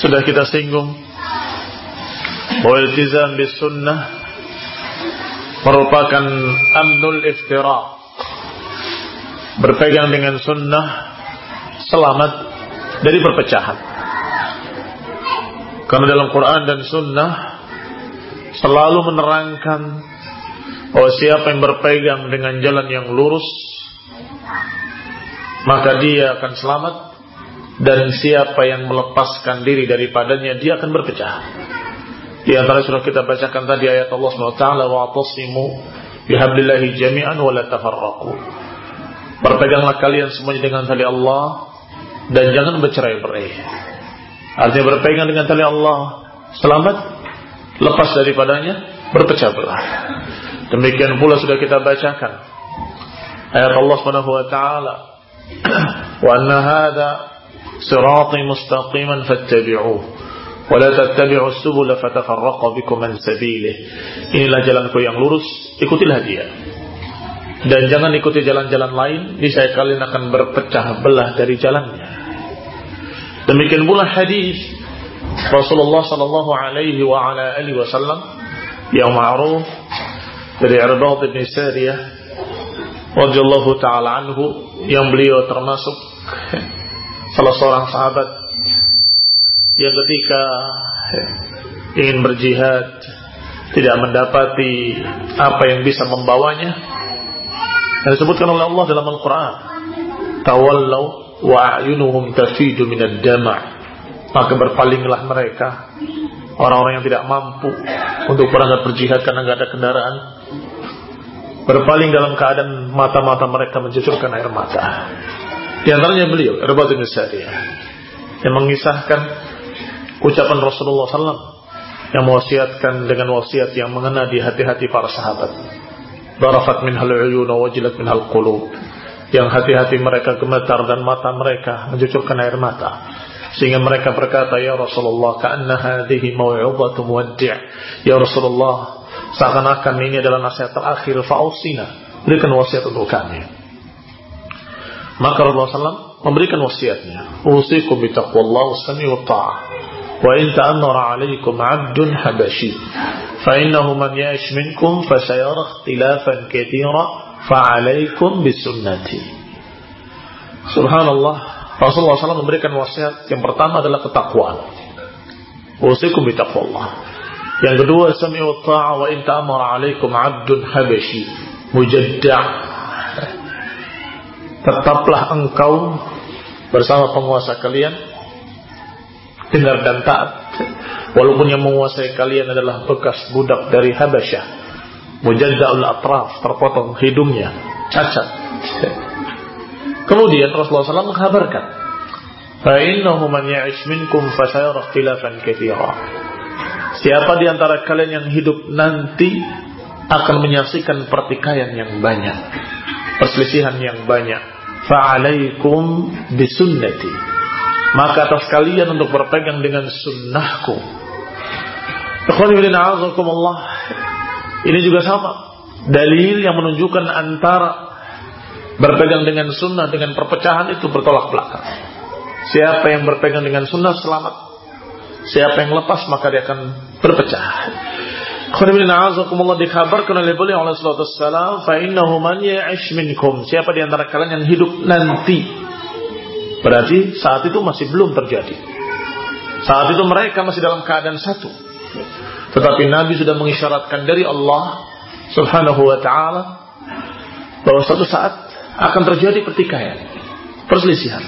Sudah kita singgung. Bahwa iltizam bis sunnah merupakan amnul iftiraq berpegang dengan sunnah selamat dari perpecahan. Karena dalam Quran dan sunnah selalu menerangkan bahwa siapa yang berpegang dengan jalan yang lurus maka dia akan selamat dan siapa yang melepaskan diri daripadanya dia akan berpecah. Di antara surah kita bacakan tadi ayat Allah SWT wa atasimu bihablillahi jami'an wa la tafarraqu. Berpeganglah kalian semuanya dengan tali Allah dan jangan bercerai-berai. Artinya berpegang dengan tali Allah selamat lepas daripadanya berpecah belah. Demikian pula sudah kita bacakan ayat Allah Subhanahu wa taala wa anna hadza صراطي مستقيما فاتبعوه ولا تتبعوا السبل فتفرق بكم عن سبيله inilah jalanku yang lurus ikutilah dia dan jangan ikuti jalan-jalan lain niscaya kalian akan berpecah belah dari jalannya demikian pula hadis Rasulullah sallallahu alaihi wa ala alihi wasallam yang ma'ruf dari Irbad bin Sariyah radhiyallahu taala anhu yang beliau termasuk salah seorang sahabat yang ketika ingin berjihad tidak mendapati apa yang bisa membawanya dan disebutkan oleh Allah dalam Al-Quran tawallau wa a'yunuhum tafidu minad dama' maka berpalinglah mereka orang-orang yang tidak mampu untuk berangkat berjihad karena nggak ada kendaraan berpaling dalam keadaan mata-mata mereka mencucurkan air mata di antaranya beliau, Irbad bin Sariyah, yang mengisahkan ucapan Rasulullah SAW yang mewasiatkan dengan wasiat yang mengena di hati-hati para sahabat. Darafat min hal uyun wajilat min hal qulub. Yang hati-hati mereka gemetar dan mata mereka mencucurkan air mata. Sehingga mereka berkata, Ya Rasulullah, ka'anna hadhihi maw'ubatu muwaddi' Ya Rasulullah, seakan-akan ini adalah nasihat terakhir, fa'usina. Berikan wasiat untuk kami. Maka Rasulullah SAW memberikan wasiatnya. Usikum bitaqwallahu sami wa ta'ah. Wa in ta'annara alaikum abdun habashi. Fa innahu man ya'ish minkum fasayara ikhtilafan kathira fa'alaikum bisunnati. Subhanallah. Rasulullah SAW memberikan wasiat yang pertama adalah ketakwaan. Usikum bitaqwallah. Yang kedua, sami wa ta'ah wa in ta'amara alaikum abdun habashi. Mujadda' Tetaplah engkau bersama penguasa kalian. Dengar dan taat. Walaupun yang menguasai kalian adalah bekas budak dari Habasyah. Mujadda'ul atraf terpotong hidungnya cacat. Kemudian Rasulullah SAW menghabarkan fa'innahu man ya'ish minkum fasayara khilafan kathira. Siapa di antara kalian yang hidup nanti akan menyaksikan pertikaian yang banyak perselisihan yang banyak Fa'alaikum bisunnati. Maka atas kalian untuk berpegang dengan sunnahku. Ini juga sama. Dalil yang menunjukkan antara Berpegang dengan sunnah dengan perpecahan itu bertolak belakang. Siapa yang berpegang dengan sunnah selamat. Siapa yang lepas maka dia akan berpecah dikabarkan oleh beliau oleh sallallahu alaihi wasallam, fa innahu man ya'ish minkum. Siapa di antara kalian yang hidup nanti? Berarti saat itu masih belum terjadi. Saat itu mereka masih dalam keadaan satu tetapi Nabi sudah mengisyaratkan dari Allah Subhanahu wa taala bahwa suatu saat akan terjadi pertikaian, perselisihan.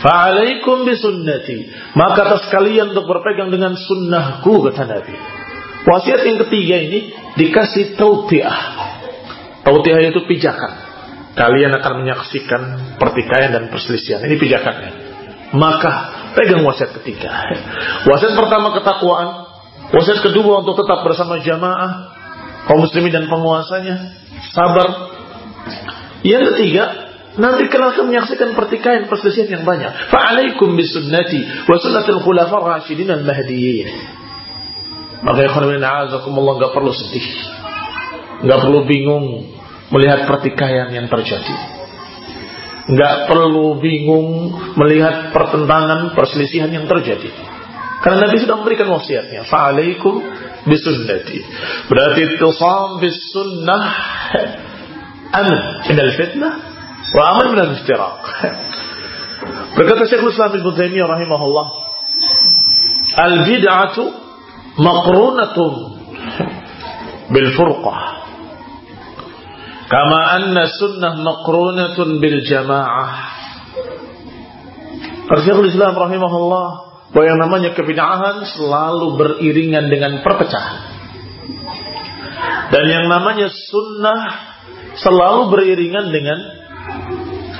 Fa'alaikum bisunnati. Maka atas kalian untuk berpegang dengan sunnahku kata Nabi. Wasiat yang ketiga ini dikasih tautiah. Tautiah itu pijakan. Kalian akan menyaksikan pertikaian dan perselisihan. Ini pijakannya. Maka pegang wasiat ketiga. Wasiat pertama ketakwaan, Wasiat kedua untuk tetap bersama jamaah kaum muslimin dan penguasanya, sabar. Yang ketiga, nanti kalian akan menyaksikan pertikaian perselisihan yang banyak. Fa'alaikum bisunnati wa sunnatul khulafar rasyidin al-mahdiyyin. Maka ikhwan a'azakumullah enggak perlu sedih. Enggak perlu bingung melihat pertikaian yang terjadi. Enggak perlu bingung melihat pertentangan perselisihan yang terjadi. Karena Nabi sudah memberikan wasiatnya. Fa'alaikum bisunnati. Berarti tusam bisunnah aman minal fitnah wa aman minal iftiraq. Berkata Syekhul Islam Ibn Taimiyah rahimahullah, al-bid'atu maqrunatun bil furqah. Kama anna sunnah maqrunatun bil jamaah. Syekhul Islam rahimahullah bahwa yang namanya kebid'ahan selalu beriringan dengan perpecahan. Dan yang namanya sunnah selalu beriringan dengan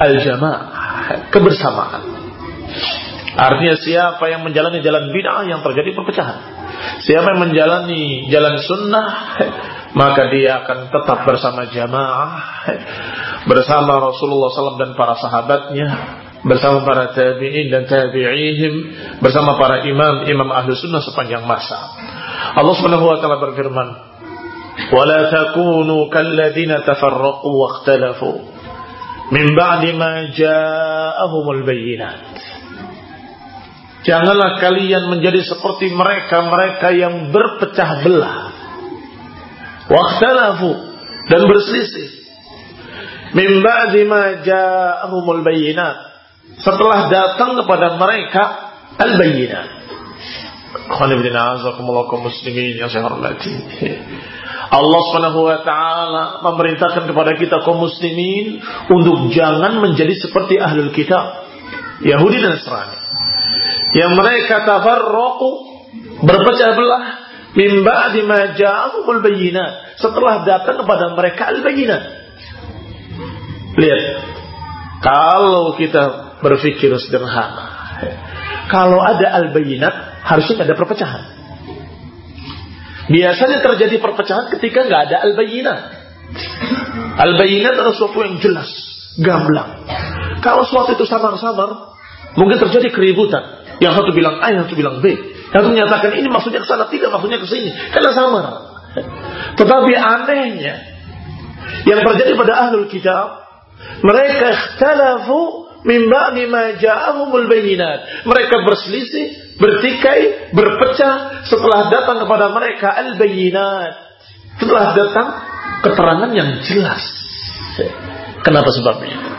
al-jamaah, kebersamaan. Artinya siapa yang menjalani jalan bid'ah yang terjadi perpecahan. Siapa yang menjalani jalan sunnah maka dia akan tetap bersama jamaah bersama Rasulullah SAW dan para sahabatnya bersama para tabi'in dan tabi'ihim bersama para imam imam ahlu sunnah sepanjang masa Allah subhanahu wa ta'ala berfirman ولا تكونوا كالذين تفرقوا واختلفوا من بعد ما جاءهم البينات Janganlah kalian menjadi seperti mereka-mereka yang berpecah belah. Waktalafu dan berselisih. Min ba'di ma ja'ahumul setelah datang kepada mereka al-bayyinah. muslimin yang saya. Allah Subhanahu wa taala memerintahkan kepada kita kaum muslimin untuk jangan menjadi seperti ahlul kitab, Yahudi dan Nasrani. Yang mereka tafarraqu berpecah belah min ba'di ma ja'ahumul bayyinat setelah datang kepada mereka al-bayyinat. Lihat. Kalau kita berpikir sederhana. Kalau ada al-bayinat, harusnya ada perpecahan. Biasanya terjadi perpecahan ketika nggak ada al-bayinat. Al-bayinat adalah sesuatu yang jelas, gamblang. Kalau sesuatu itu samar-samar, mungkin terjadi keributan. Yang satu bilang A, yang satu bilang B. Yang satu menyatakan ini maksudnya ke sana, tidak maksudnya ke sini. Karena samar. Tetapi anehnya, yang terjadi pada ahlul kitab, mereka ikhtalafu min ba'di ma ja'ahumul bayinat. Mereka berselisih bertikai, berpecah setelah datang kepada mereka al-bayyinat. Setelah datang keterangan yang jelas. Kenapa sebabnya?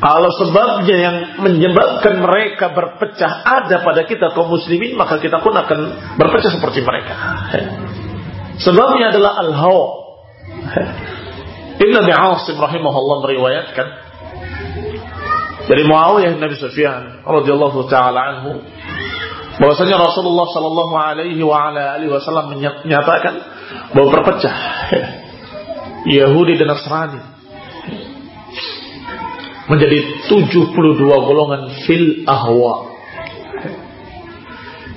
Kalau sebabnya yang menyebabkan mereka berpecah ada pada kita kaum muslimin, maka kita pun akan berpecah seperti mereka. Sebabnya adalah al-hawa. Ibn Abi Asim rahimahullah meriwayatkan dari Muawiyah Nabi Sufyan radhiyallahu taala anhu bahwasanya Rasulullah sallallahu alaihi wa ala alihi wasallam menyatakan bahwa berpecah Yahudi dan Nasrani menjadi 72 golongan fil ahwa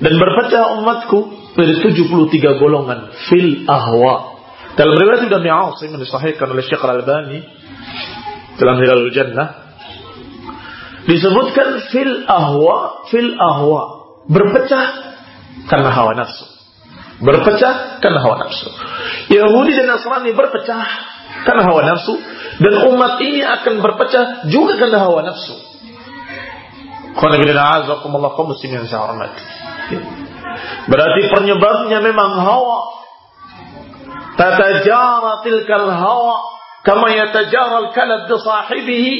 dan berpecah umatku menjadi 73 golongan fil ahwa dalam riwayat Ibnu Asim yang disahihkan oleh Syekh Al-Albani dalam Hilalul Jannah disebutkan fil ahwa fil ahwa berpecah karena hawa nafsu. Berpecah karena hawa nafsu. Yahudi dan Nasrani berpecah karena hawa nafsu. Dan umat ini akan berpecah juga karena hawa nafsu. Berarti penyebabnya memang hawa. Tatajara tilkal hawa kama yatajara al-kalab bi sahibihi.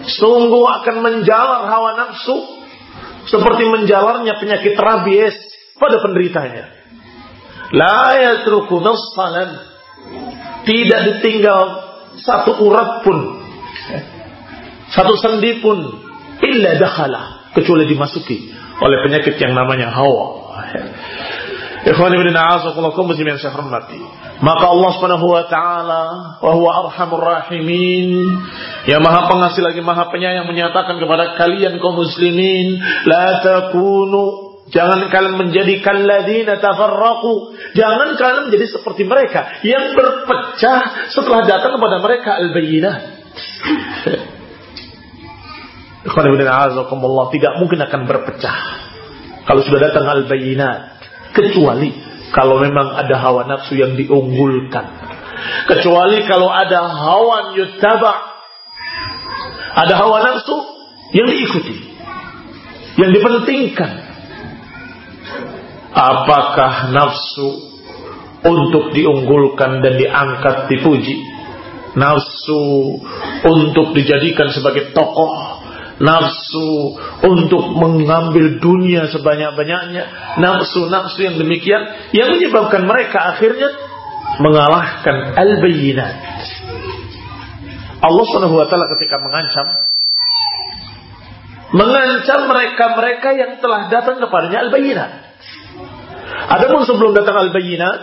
Sungguh akan menjalar hawa nafsu seperti menjalarnya penyakit rabies pada penderitanya. La yatruku nassalan tidak ditinggal satu urat pun. Satu sendi pun. Illa dakhala kecuali dimasuki oleh penyakit yang namanya hawa. Ikhwan ibn a'azakullah muslim yang saya hormati. Maka Allah Subhanahu wa taala wa huwa arhamur rahimin. Yang Maha Pengasih lagi Maha Penyayang menyatakan kepada kalian kaum muslimin la takunu Jangan kalian menjadi kalladina tafarraqu. Jangan kalian menjadi seperti mereka yang berpecah setelah datang kepada mereka al-bayyinah. Tidak mungkin akan berpecah kalau sudah datang al-bayyinat kecuali kalau memang ada hawa nafsu yang diunggulkan. Kecuali kalau ada hawa yutaba ada hawa nafsu yang diikuti. Yang dipentingkan apakah nafsu untuk diunggulkan dan diangkat dipuji nafsu untuk dijadikan sebagai tokoh nafsu untuk mengambil dunia sebanyak-banyaknya, nafsu-nafsu yang demikian yang menyebabkan mereka akhirnya mengalahkan al-bayyinat. Allah Subhanahu wa taala ketika mengancam mengancam mereka-mereka yang telah datang kepadanya al-bayyinat. Adapun sebelum datang al-bayyinat,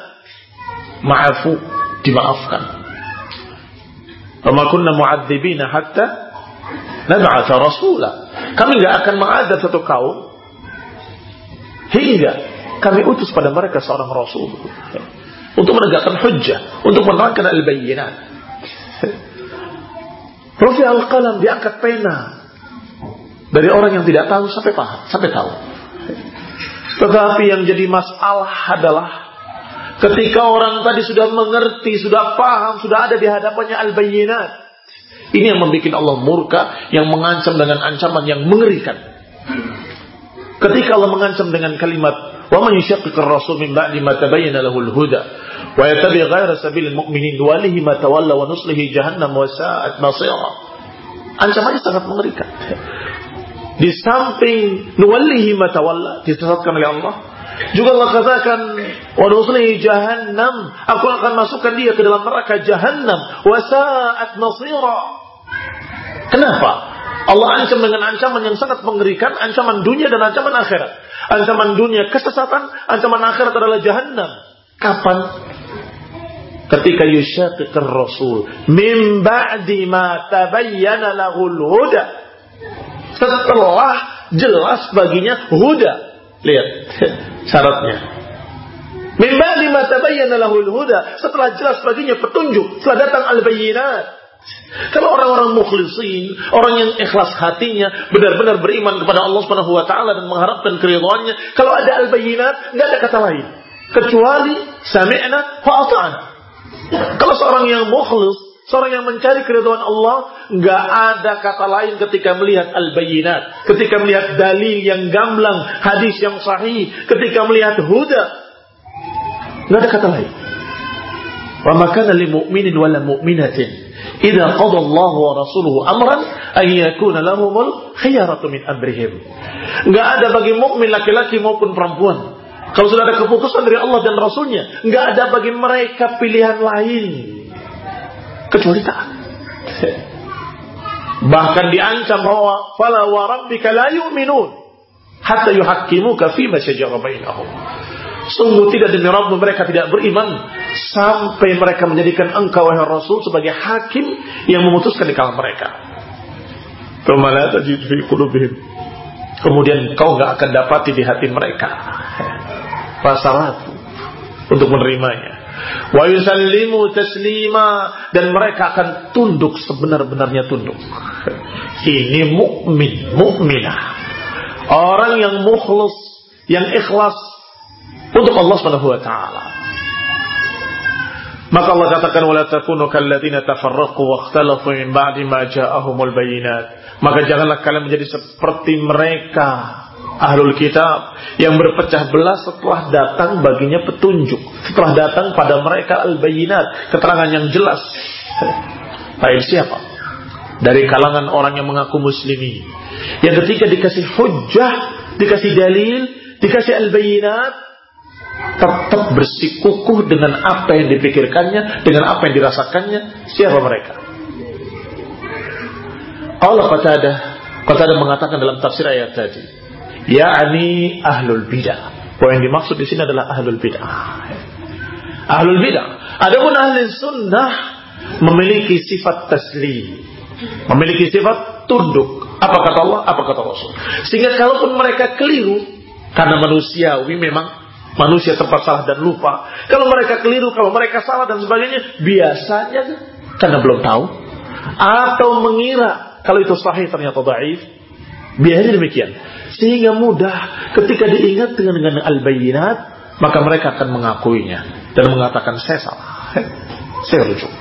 maafu dimaafkan. Wa kunna mu'adzibina hatta nab'atha rasulah. Kami nggak akan mengadab satu kaum hingga kami utus pada mereka seorang rasul untuk menegakkan hujjah, untuk menerangkan al-bayyinat. Rufi al-qalam diangkat pena dari orang yang tidak tahu sampai paham, sampai tahu. Tetapi yang jadi masalah adalah ketika orang tadi sudah mengerti, sudah paham, sudah ada di hadapannya al-bayyinat, ini yang membuat Allah murka, yang mengancam dengan ancaman yang mengerikan. Ketika Allah mengancam dengan kalimat, "Wa man rasul min ba'di ma tabayyana lahu al-huda wa yattabi' ghayra sabilil mu'minin walihi ma tawalla wa nuslihi jahannam wa sa'at masira." Ancamannya sangat mengerikan. Di samping nuwallihi ma tawalla, disesatkan oleh Allah, juga Allah katakan, "Waduslihi jahannam." Aku akan masukkan dia ke dalam neraka jahannam. Wasa'at nasira. Kenapa? Allah ancam dengan ancaman yang sangat mengerikan, ancaman dunia dan ancaman akhirat. Ancaman dunia kesesatan, ancaman akhirat adalah jahannam. Kapan? Ketika yusyaqiqir rasul min ba'di ma tabayyana lahul huda. Setelah jelas baginya huda. Lihat syaratnya. Min ba'di ma tabayyana lahul huda, setelah jelas baginya petunjuk, setelah datang al-bayyinat. Kalau orang-orang mukhlisin, orang yang ikhlas hatinya, benar-benar beriman kepada Allah Subhanahu wa taala dan mengharapkan keridhaannya, kalau ada al-bayyinat, enggak ada kata lain kecuali sami'na wa ata'na. Kalau seorang yang mukhlis Seorang yang mencari keridhaan Allah, nggak ada kata lain ketika melihat al-bayinat, ketika melihat dalil yang gamblang, hadis yang sahih, ketika melihat huda. Nggak ada kata lain. Wa makana lil mu'minin wala mu'minatin idza qada Allah wa rasuluhu amran ay yakuna lahumul khiyaratu min amrihim. Enggak ada bagi mukmin laki-laki maupun perempuan kalau sudah ada keputusan dari Allah dan Rasulnya, nggak ada bagi mereka pilihan lain kecuali taat. Bahkan diancam bahwa fala wa rabbika la yu'minun hatta yuhaqqimuka fi ma shajara bainahum. Sungguh tidak demi Rabb mereka tidak beriman sampai mereka menjadikan engkau wahai Rasul sebagai hakim yang memutuskan di kalangan mereka. Kemudian kau nggak akan dapati di hati mereka rasa untuk menerimanya wa yusallimu taslima dan mereka akan tunduk sebenar-benarnya tunduk. Ini mukmin, mukminah. Orang yang mukhlas, yang ikhlas untuk Allah Subhanahu wa taala. Maka Allah katakan wala takunu kalladzina tafarraqu wa ikhtalafu min ba'di ma ja'ahumul bayinat. Maka janganlah kalian menjadi seperti mereka ahlul kitab yang berpecah belah setelah datang baginya petunjuk, setelah datang pada mereka al-bayinat, keterangan yang jelas. Baik siapa? Dari kalangan orang yang mengaku muslimi. Yang ketiga dikasih hujah, dikasih dalil, dikasih al-bayinat, tetap bersikukuh dengan apa yang dipikirkannya, dengan apa yang dirasakannya, siapa mereka? Allah Qatadah Qatadah mengatakan dalam tafsir ayat tadi yakni ahlul bidah. Poin yang dimaksud di sini adalah ahlul bidah. Ahlul bidah. Adapun ahli sunnah memiliki sifat taslim, memiliki sifat tunduk. Apa kata Allah, apa kata Rasul. Sehingga kalaupun mereka keliru, karena manusiawi memang manusia tempat salah dan lupa. Kalau mereka keliru, kalau mereka salah dan sebagainya, biasanya karena belum tahu atau mengira kalau itu sahih ternyata dhaif. Biasanya demikian. Sehingga mudah ketika diingat dengan dengan al-bayinat, maka mereka akan mengakuinya dan mengatakan saya salah. Saya rujuk.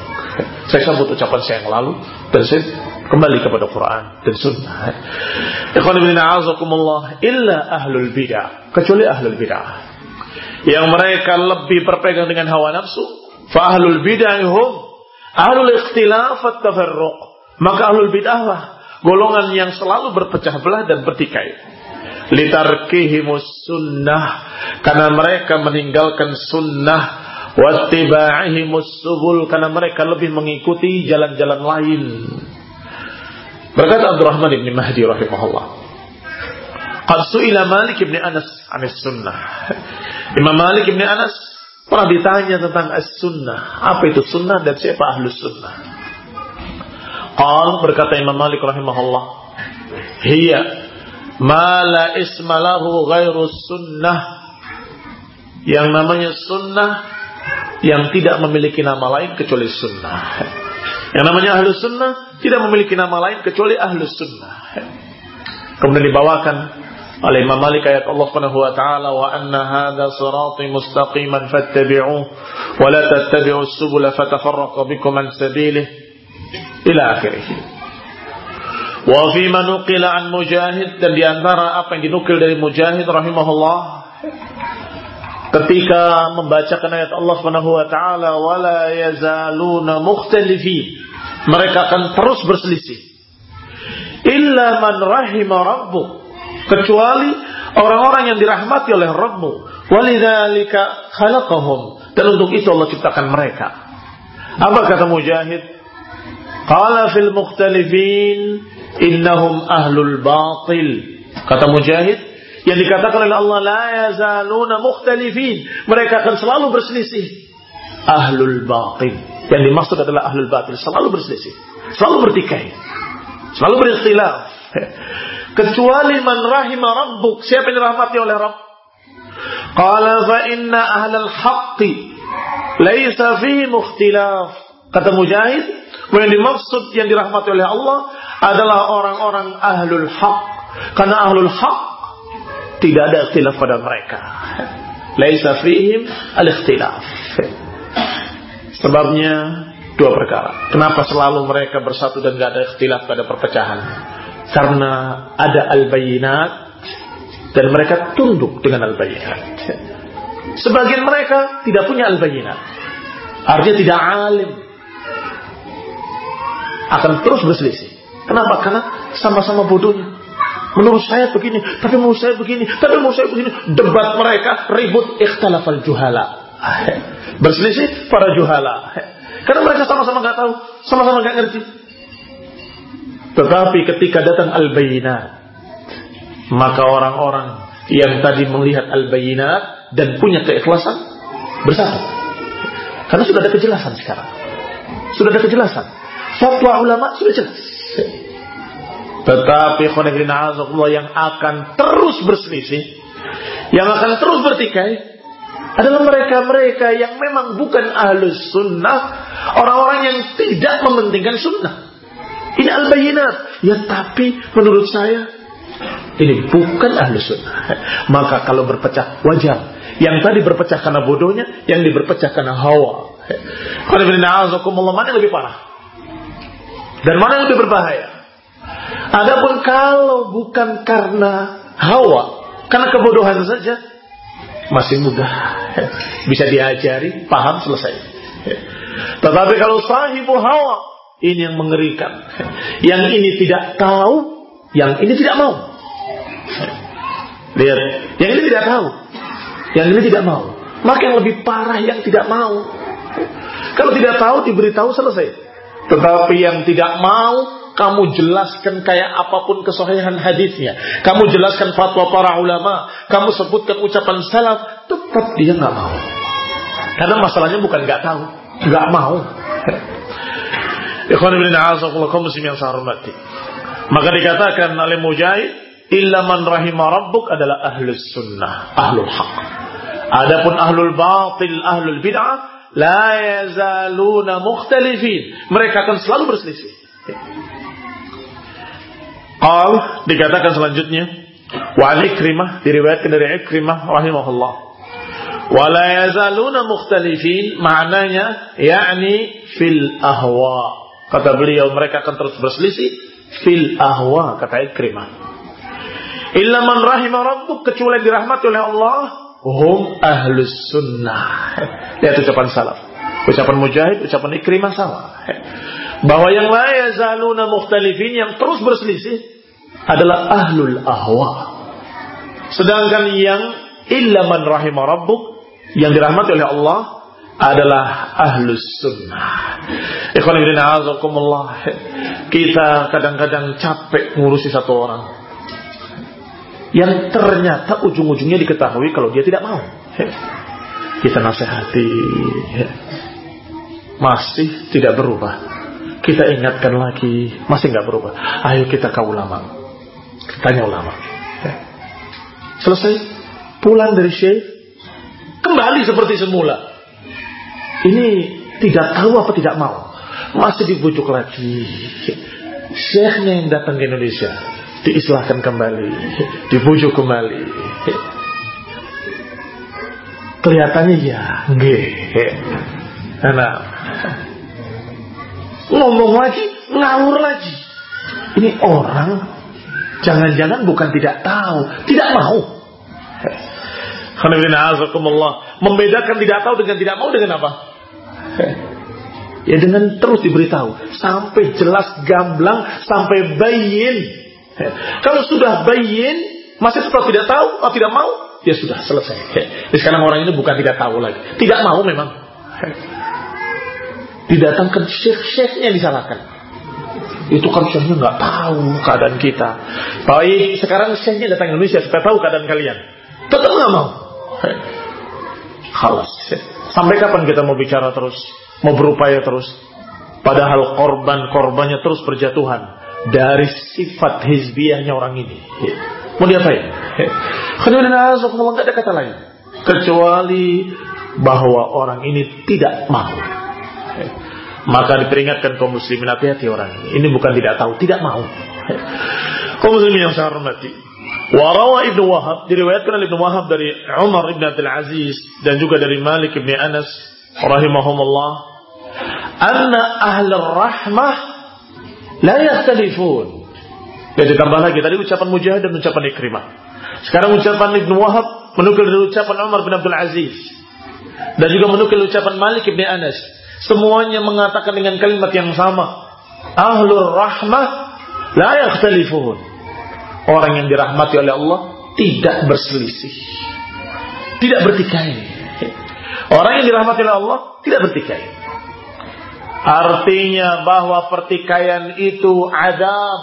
Saya sambut ucapan saya yang lalu dan saya kembali kepada Quran dan Sunnah. Ikhwan ibn a'azakumullah illa ahlul bidah. Kecuali ahlul bidah. Yang mereka lebih berpegang dengan hawa nafsu. Fa ahlul bidah ahlul ikhtilaf at-tafarruq. Maka ahlul bidah lah golongan yang selalu berpecah belah dan bertikai litarkihimus sunnah. Karena mereka meninggalkan sunnah. Wattiba'ihimus subul. Karena mereka lebih mengikuti jalan-jalan lain. Berkata Abdurrahman bin Mahdi rahimahullah. Qad su'ila Malik bin Anas anis sunnah. Imam Malik bin Anas pernah ditanya tentang as-sunnah. Apa itu sunnah dan siapa ahlus sunnah? Qal berkata Imam Malik rahimahullah hiya Mala ismalahu ghairu sunnah. Yang namanya sunnah yang tidak memiliki nama lain kecuali sunnah. Yang namanya ahlu sunnah tidak memiliki nama lain kecuali ahlu sunnah. Kemudian dibawakan oleh Imam Malik ayat Allah Subhanahu wa taala wa anna hadza sirati mustaqiman fattabi'uhu wa la tattabi'us subula fatafarraqa bikum an sabilihi ila akhirih. Wa fi manuqila an Mujahid dan di antara apa yang dinukil dari Mujahid rahimahullah ketika membacakan ayat Allah Subhanahu wa taala wala yazaluna mukhtalifin mereka akan terus berselisih. Illa man rahima rabbuk kecuali orang-orang yang dirahmati oleh Rabbmu. Walidzalika khalaqahum dan untuk itu Allah ciptakan mereka. Apa kata Mujahid? Qala fil mukhtalifin innahum ahlul batil. Kata Mujahid, yang dikatakan oleh Allah la yazaluna mukhtalifin. Mereka akan selalu berselisih. Ahlul batil. Yang dimaksud adalah ahlul batil, selalu berselisih, selalu bertikai, selalu berikhtilaf. Kecuali man rahima rabbuk, siapa yang dirahmati oleh Rabb? Qala fa inna ahlal haqqi laisa fihi mukhtilaf. Kata Mujahid, yang dimaksud yang dirahmati oleh Allah adalah orang-orang ahlul haq. Karena ahlul haq tidak ada ikhtilaf pada mereka. Laisa fihim al-ikhtilaf. Sebabnya dua perkara. Kenapa selalu mereka bersatu dan gak ada ikhtilaf, gak ada perpecahan? Karena ada al-bayinat dan mereka tunduk dengan al-bayinat. Sebagian mereka tidak punya al-bayinat. Artinya tidak alim. Akan terus berselisih. Kenapa? Karena sama-sama bodohnya. Menurut saya begini, tapi menurut saya begini, tapi menurut saya begini. Debat mereka ribut ikhtilafal juhala. Berselisih para juhala. Karena mereka sama-sama nggak tahu, sama-sama nggak ngerti. Tetapi ketika datang al-bayinat, maka orang-orang yang tadi melihat al-bayinat dan punya keikhlasan bersatu. Karena sudah ada kejelasan sekarang. Sudah ada kejelasan. Fatwa ulama sudah jelas. Tetapi Allah yang akan terus berselisih, yang akan terus bertikai, adalah mereka-mereka yang memang bukan ahlus sunnah, orang-orang yang tidak mementingkan sunnah. Ini al-bayinat. Ya tapi menurut saya ini bukan ahlus sunnah. Maka kalau berpecah wajar. Yang tadi berpecah karena bodohnya, yang diberpecah karena hawa. Kalau mana yang lebih parah? Dan mana yang lebih berbahaya? Adapun kalau bukan karena hawa, karena kebodohan saja, masih mudah. Bisa diajari, paham, selesai. Tetapi kalau sahibu hawa, ini yang mengerikan. Yang ini tidak tahu, yang ini tidak mau. Lihat, yang ini tidak tahu, yang ini tidak mau. Maka yang lebih parah yang tidak mau. Kalau tidak tahu diberitahu selesai. Tetapi yang tidak mau kamu jelaskan kayak apa pun kesohihan hadisnya, kamu jelaskan fatwa para ulama, kamu sebutkan ucapan salaf, tetap dia nggak mau. Karena masalahnya bukan nggak tahu, nggak mau. Maka dikatakan oleh Mujahid, illa man rahimah rabbuk adalah ahlus sunnah, ahlul haq. Adapun ahlul batil, ahlul bid'ah, la yazaluna mukhtalifin. Mereka akan selalu berselisih. Qal dikatakan selanjutnya wa Ikrimah diriwayatkan dari Ikrimah rahimahullah. Wa la yazaluna mukhtalifin maknanya yakni fil ahwa. Kata beliau mereka akan terus berselisih fil ahwa kata Ikrimah. Illa man rahimah rabbuk kecuali dirahmati oleh Allah hum ahlus sunnah. Lihat ucapan salaf. Ucapan Mujahid, ucapan Ikrimah sama bahwa yang la yazaluna mukhtalifin yang terus berselisih adalah ahlul ahwa. Sedangkan yang illa man rahimah rabbuk yang dirahmati oleh Allah adalah ahlus sunnah. Ikhwan. Kita kadang-kadang capek ngurusi satu orang. Yang ternyata ujung-ujungnya diketahui kalau dia tidak mau. Kita nasihati. Masih tidak berubah kita ingatkan lagi, masih nggak berubah. Ayo kita ke ulama. Tanya ulama. Selesai, pulang dari syekh, kembali seperti semula. Ini tidak tahu apa tidak mau. Masih dibujuk lagi. Syekhnya yang datang ke Indonesia diislahkan kembali, dibujuk kembali. Kelihatannya ya, nggih. Nah, ngomong lagi, ngawur lagi. Ini orang jangan-jangan bukan tidak tahu, tidak mau. Membedakan tidak tahu dengan tidak mau dengan apa? Ya dengan terus diberitahu sampai jelas gamblang sampai bayin. Kalau sudah bayin masih tetap tidak tahu atau tidak mau, ya sudah selesai. Jadi sekarang orang ini bukan tidak tahu lagi, tidak mau memang. Didatangkan syekh-syekhnya disalahkan. Itu kan syekhnya nggak tahu keadaan kita. Baik, sekarang syekhnya datang Indonesia supaya tahu keadaan kalian. Tetap nggak mau. Halas. Sampai kapan kita mau bicara terus? Mau berupaya terus? Padahal korban-korbannya terus berjatuhan dari sifat hizbiyahnya orang ini. Mau diapain? Kemudian nggak ada kata lain kecuali bahwa orang ini tidak mau maka diperingatkan kaum muslimin hati-hati orang ini. Ini bukan tidak tahu, tidak mau. kaum muslimin yang saya hormati. Warawa Ibnu Wahab diriwayatkan oleh Ibnu Wahab dari Umar Ibn Abdul Aziz dan juga dari Malik Ibn Anas rahimahumullah anna ahlur rahmah la yakhtalifun. Dan ditambah lagi tadi ucapan Mujahid dan ucapan Ikrimah. Sekarang ucapan Ibnu Wahab menukil dari ucapan Umar bin Abdul Aziz dan juga menukil ucapan Malik bin Anas. Semuanya mengatakan dengan kalimat yang sama. Ahlur rahmah la yakhtalifun. Orang yang dirahmati oleh Allah tidak berselisih. Tidak bertikai. Orang yang dirahmati oleh Allah tidak bertikai. Artinya bahwa pertikaian itu adab.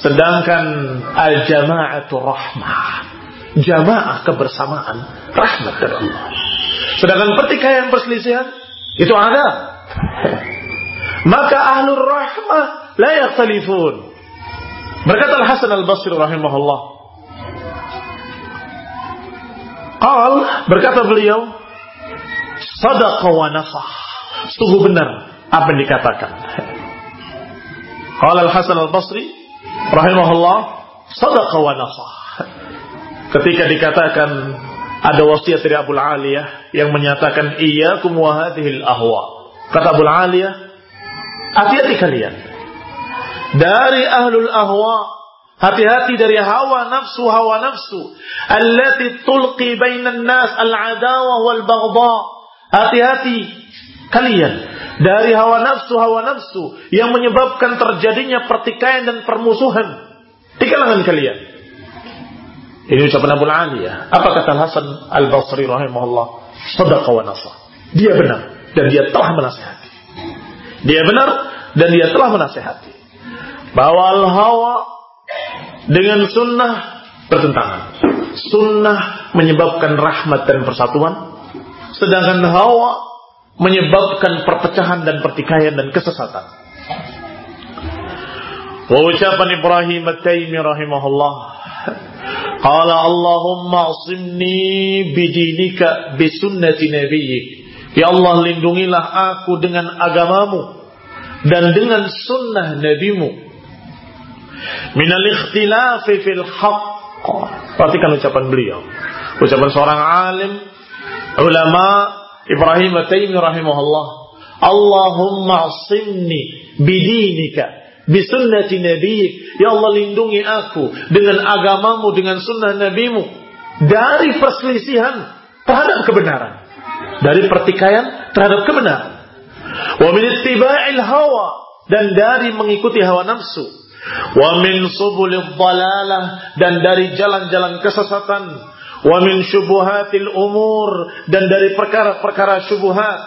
Sedangkan al-jama'atu rahmah. Jamaah kebersamaan rahmat dari Allah. Sedangkan pertikaian perselisihan itu adab. Maka ahlur rahmah la yaktalifun. Berkata Al-Hasan Al-Basri rahimahullah. Qal berkata beliau, sadaqa wa nasah. Sungguh benar apa yang dikatakan. Qala Al-Hasan Al-Basri rahimahullah, sadaqa wa nasah. Ketika dikatakan ada wasiat dari Abu Aliyah yang menyatakan iyyakum wa hadhil ahwa. Kata Abu Aliyah, hati-hati kalian. Dari ahlul ahwa Hati-hati dari hawa nafsu hawa nafsu allati tulqi bainan nas al-adawa wal baghdha. Hati-hati kalian dari hawa nafsu hawa nafsu yang menyebabkan terjadinya pertikaian dan permusuhan di kalangan kalian. Ini ucapan Abu Aliyah. Apa kata Hasan Al-Basri rahimahullah? Sadaqa wa nasah. Dia benar dan dia telah menasihati. Dia benar dan dia telah menasihati. Bahwa al-hawa dengan sunnah bertentangan. Sunnah menyebabkan rahmat dan persatuan, sedangkan hawa menyebabkan perpecahan dan pertikaian dan kesesatan. Wa ucapan Ibrahim At-Taimi rahimahullah Qala Allahumma asimni bidinika bisunnati nabiyyik Ya Allah lindungilah aku dengan agamamu dan dengan sunnah nabimu minal ikhtilafi fil haqq. Perhatikan ucapan beliau. Ucapan seorang alim, ulama Ibrahim At-Taimi rahimahullah. Allahumma asimni bidinika bisunnati nabiyik. Ya Allah lindungi aku dengan agamamu, dengan sunnah nabimu. Dari perselisihan terhadap kebenaran. Dari pertikaian terhadap kebenaran. Wa min ittiba'il hawa. Dan dari mengikuti hawa nafsu wa min subulid dalalah dan dari jalan-jalan kesesatan wa min syubuhatil umur. Dan dari perkara-perkara syubhat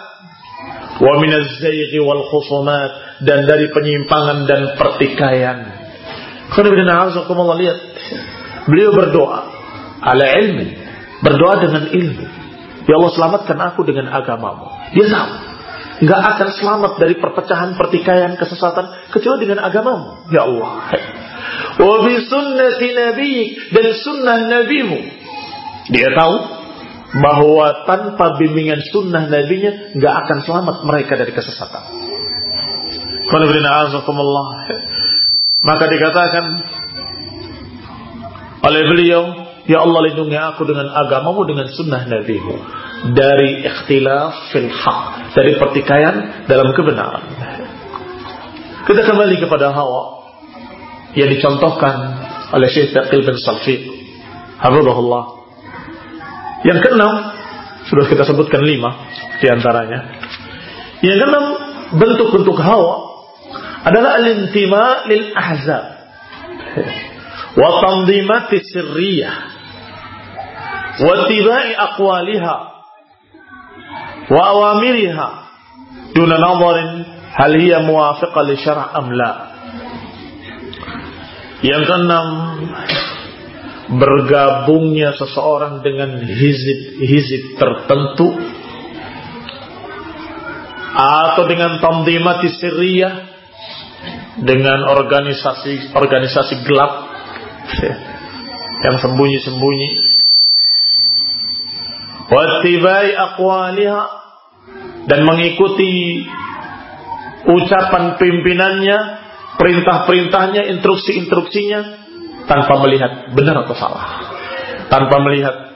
wa min az-zayghi wal khusumat. Dan dari penyimpangan dan pertikaian. lihat. Beliau berdoa. Ala ilmi. Berdoa dengan ilmu. Ya Allah selamatkan aku dengan agamamu. Dia tahu. Nggak akan selamat dari perpecahan, pertikaian, kesesatan kecuali dengan agamamu. Ya Allah. Wa bi sunnati nabi dan sunnah nabimu. Dia tahu bahwa tanpa bimbingan sunnah nabinya nggak akan selamat mereka dari kesesatan. Maka dikatakan oleh beliau, Ya Allah lindungi aku dengan agamamu dengan sunnah nabimu dari ikhtilaf fil haq, dari pertikaian dalam kebenaran. Kita kembali kepada hawa yang dicontohkan oleh Syekh Taqil bin Salfiq. Hafizahullah. Yang keenam, sudah kita sebutkan lima di antaranya. Yang keenam, bentuk-bentuk hawa adalah al-intima lil ahzab wa tanzimati sirriyah wa tibai aqwaliha wa awamiriha duna nadharin hal hiya muwafiqah li syara' am la. Yang keenam, bergabungnya seseorang dengan hizib-hizib tertentu. Atau dengan tamdimati sirriyah. Dengan organisasi organisasi gelap. Yang sembunyi-sembunyi. Wattibai aqwaliha. Dan mengikuti ucapan pimpinannya, perintah-perintahnya, instruksi-instruksinya tanpa melihat benar atau salah, tanpa melihat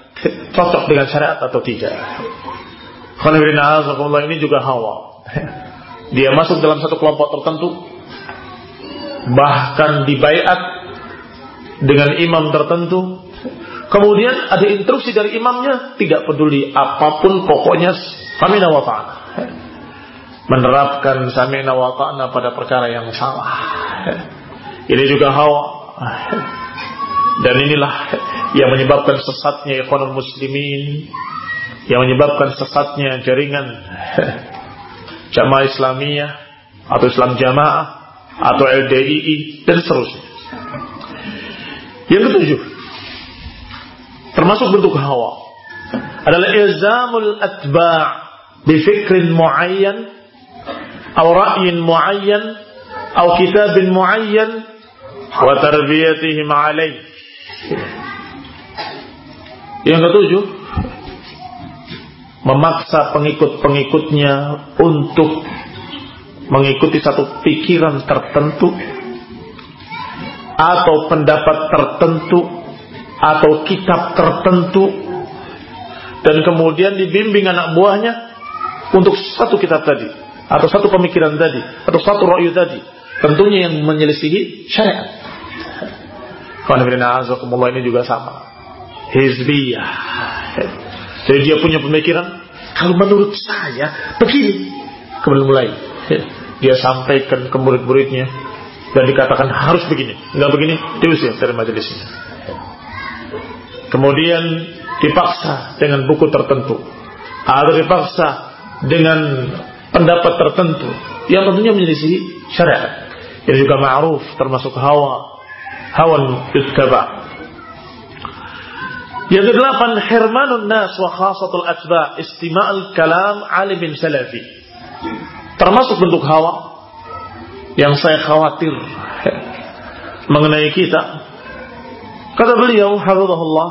cocok dengan syariat atau tidak. Khalifah ini juga hawa. Dia masuk dalam satu kelompok tertentu, bahkan dibaiat dengan imam tertentu. Kemudian ada instruksi dari imamnya, tidak peduli apa pun, pokoknya kami wa Menerapkan samina wa pada perkara yang salah. Ini juga hawa. Dan inilah yang menyebabkan sesatnya ekonomi muslimin, yang menyebabkan sesatnya jaringan jamaah Islamiyah atau Islam jamaah atau LDII dan seterusnya. Yang ketujuh, termasuk bentuk hawa adalah ilzamul atba' bifikrin muayyan atau ra'yin muayyan atau kitabin muayyan wa tarbiyatihim alaih. Yang ketujuh, memaksa pengikut-pengikutnya untuk mengikuti satu pikiran tertentu atau pendapat tertentu atau kitab tertentu dan kemudian dibimbing anak buahnya untuk satu kitab tadi atau satu pemikiran tadi atau satu rayu tadi tentunya yang menyelisihi syariat. Kalau ini juga sama. Hizbiyah jadi dia punya pemikiran, kalau menurut saya begini. Kemudian mulai dia sampaikan ke murid-muridnya dan dikatakan harus begini, enggak begini diusir dari majelisnya. Kemudian dipaksa dengan buku tertentu atau dipaksa dengan pendapat tertentu yang tentunya menyelisih syariat. Ini juga ma'ruf termasuk hawa hawan yuttaba yang kedelapan, Hermanun Nas wa khasatul atba istima'al kalam alimin salafi. Termasuk bentuk hawa yang saya khawatir mengenai kita. Kata beliau, hafizahullah,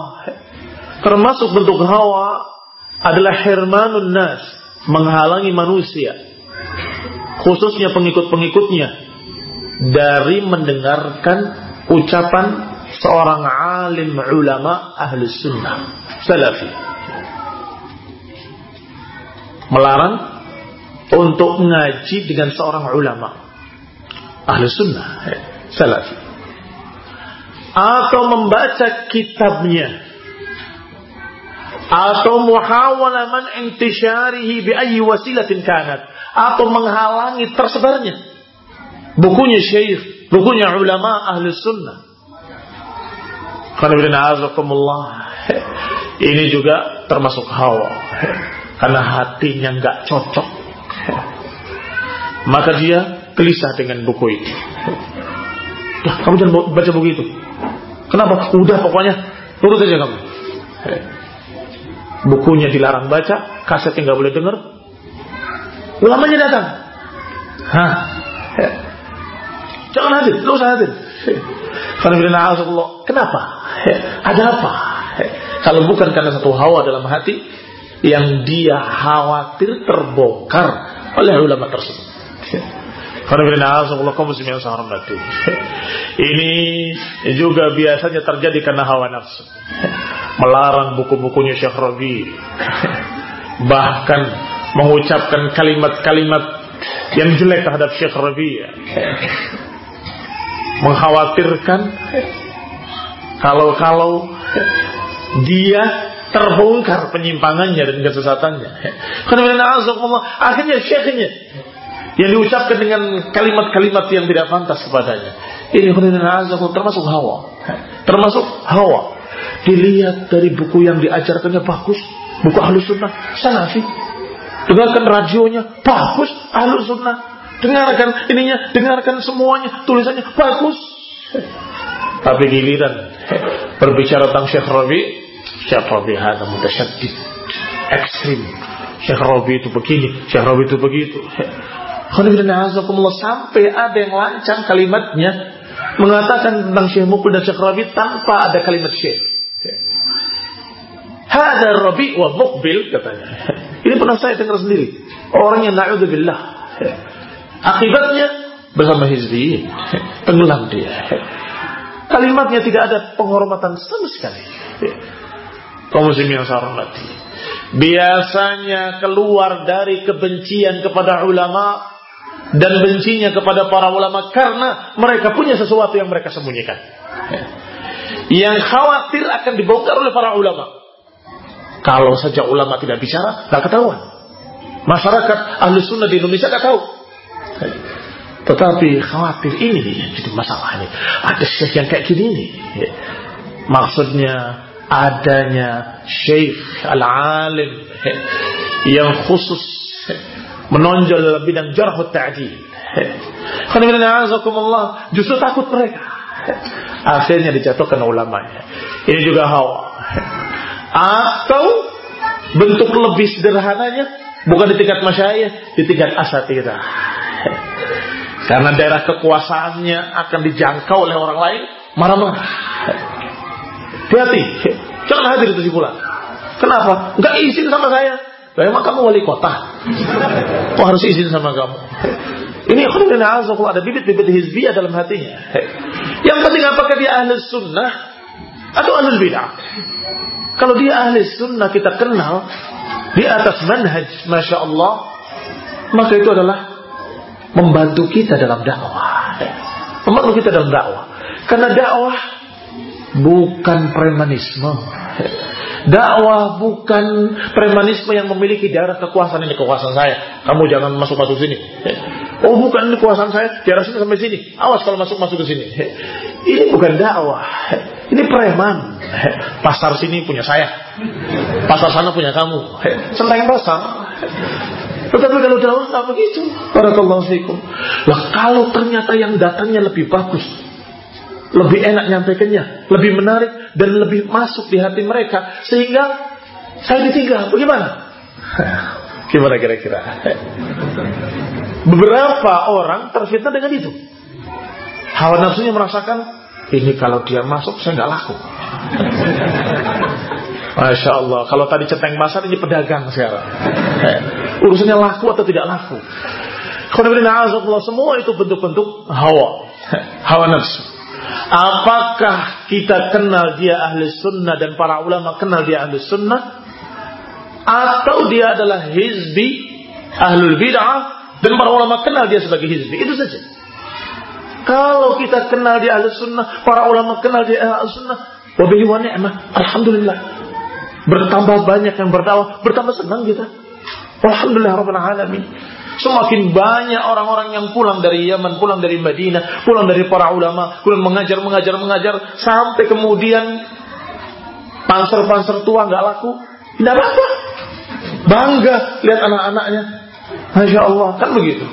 termasuk bentuk hawa adalah Hermanun Nas, menghalangi manusia, khususnya pengikut-pengikutnya, dari mendengarkan ucapan seorang alim ulama ahli sunnah salafi. Melarang untuk ngaji dengan seorang ulama ahli sunnah salafi. Atau membaca kitabnya. Atau muhawala man intisharihi bi ayyi wasilatin kanat. Atau menghalangi tersebarnya. Bukunya syekh bukunya ulama ahli sunnah ini juga termasuk hawa. Karena hatinya nggak cocok. Maka dia gelisah dengan buku itu. Ya, kamu jangan baca buku itu. Kenapa? Udah pokoknya turut aja kamu. Bukunya dilarang baca, kasetnya nggak boleh dengar. Ulamanya datang. Hah? Jangan hadir, lu usah hadir. Kenapa? Ada apa? Kalau bukan karena satu hawa dalam hati yang dia khawatir terbongkar oleh ulama tersebut. Ini juga biasanya terjadi karena hawa nafsu. Melarang buku-bukunya Syekh Rabi. Bahkan mengucapkan kalimat-kalimat yang jelek terhadap Syekh Rabi mengkhawatirkan kalau-kalau dia terbongkar penyimpangannya dan kesesatannya. Akhirnya syekhnya yang diucapkan dengan kalimat-kalimat yang tidak pantas kepadanya. Ini termasuk hawa. Termasuk hawa. Dilihat dari buku yang diajarkannya bagus. Buku ahlu sunnah. Salafi. Dengarkan radionya. Bagus. Ahlu sunnah. Dengarkan ininya, dengarkan semuanya, tulisannya bagus. Tapi giliran berbicara tentang Syekh Rabi, Syekh Rabi ada mutasyadid, ekstrim. Syekh Rabi itu begini, Syekh Rabi itu begitu. sampai ada yang lancang kalimatnya mengatakan tentang Syekh Mukul dan Syekh Rabi tanpa ada kalimat Syekh. Hada Rabi wa Mukbil katanya. Ini pernah saya dengar sendiri. Orang yang na'udzubillah. Akibatnya bersama hizbi tenggelam dia. Kalimatnya tidak ada penghormatan sama sekali. Kaum yang hormati. biasanya keluar dari kebencian kepada ulama dan bencinya kepada para ulama karena mereka punya sesuatu yang mereka sembunyikan. Yang khawatir akan dibongkar oleh para ulama. Kalau saja ulama tidak bicara, tak ketahuan. Masyarakat ahli sunnah di Indonesia tak tahu. Tetapi khawatir ini jadi masalah ini. Ada syekh yang kayak gini nih. Maksudnya adanya syekh al-alim yang khusus menonjol dalam bidang jarh ta'dil. Justru takut mereka. Akhirnya dijatuhkan ulamanya. Ini juga hawa. Atau bentuk lebih sederhananya bukan di tingkat masyayikh, di tingkat asatira. Karena daerah kekuasaannya akan dijangkau oleh orang lain, marah-marah. Hati-hati, jangan hadir itu pula. Kenapa? Enggak izin sama saya. Lah emang kamu wali kota. Kok harus izin sama kamu? Ini kalau ada bibit-bibit hizbiyah dalam hatinya. Yang penting apakah dia ahli sunnah atau ahli bid'ah? Kalau dia ahli sunnah kita kenal di atas manhaj, masya Allah, maka itu adalah membantu kita dalam dakwah. Membantu kita dalam dakwah. Karena dakwah bukan premanisme. Dakwah bukan premanisme yang memiliki daerah kekuasaan ini kekuasaan saya. Kamu jangan masuk masuk sini. Oh bukan ini kekuasaan saya. Daerah sini sampai sini. Awas kalau masuk masuk ke sini. Ini bukan dakwah. Ini preman. Pasar sini punya saya. Pasar sana punya kamu. Senteng pasar. Tetapi kalau dakwah nggak begitu. Barakallahu fiikum. Lah kalau ternyata yang datangnya lebih bagus, lebih enak nyampaikannya, lebih menarik dan lebih masuk di hati mereka sehingga saya ditinggal. Bagaimana? Gimana kira-kira? Beberapa orang terfitnah dengan itu. Hawa nafsunya merasakan ini kalau dia masuk saya nggak laku. Masya Allah. Kalau tadi centeng pasar ini pedagang sekarang. Urusannya laku atau tidak laku. Semua itu bentuk-bentuk hawa. Hawa nafsu. Apakah kita kenal dia ahli sunnah dan para ulama kenal dia ahli sunnah? Atau dia adalah hizbi, ahlul bid'ah, dan para ulama kenal dia sebagai hizbi. Itu saja. Kalau kita kenal dia ahli sunnah, para ulama kenal dia ahli sunnah, wabihi wa ni'mah. Alhamdulillah. Bertambah banyak yang berdakwah, bertambah senang kita. Alhamdulillah Rabbil Alamin. Semakin banyak orang-orang yang pulang dari Yaman, pulang dari Madinah, pulang dari para ulama, pulang mengajar, mengajar, mengajar, sampai kemudian panser-panser tua nggak laku, tidak apa-apa. Bangga lihat anak-anaknya. Masya Allah, kan begitu.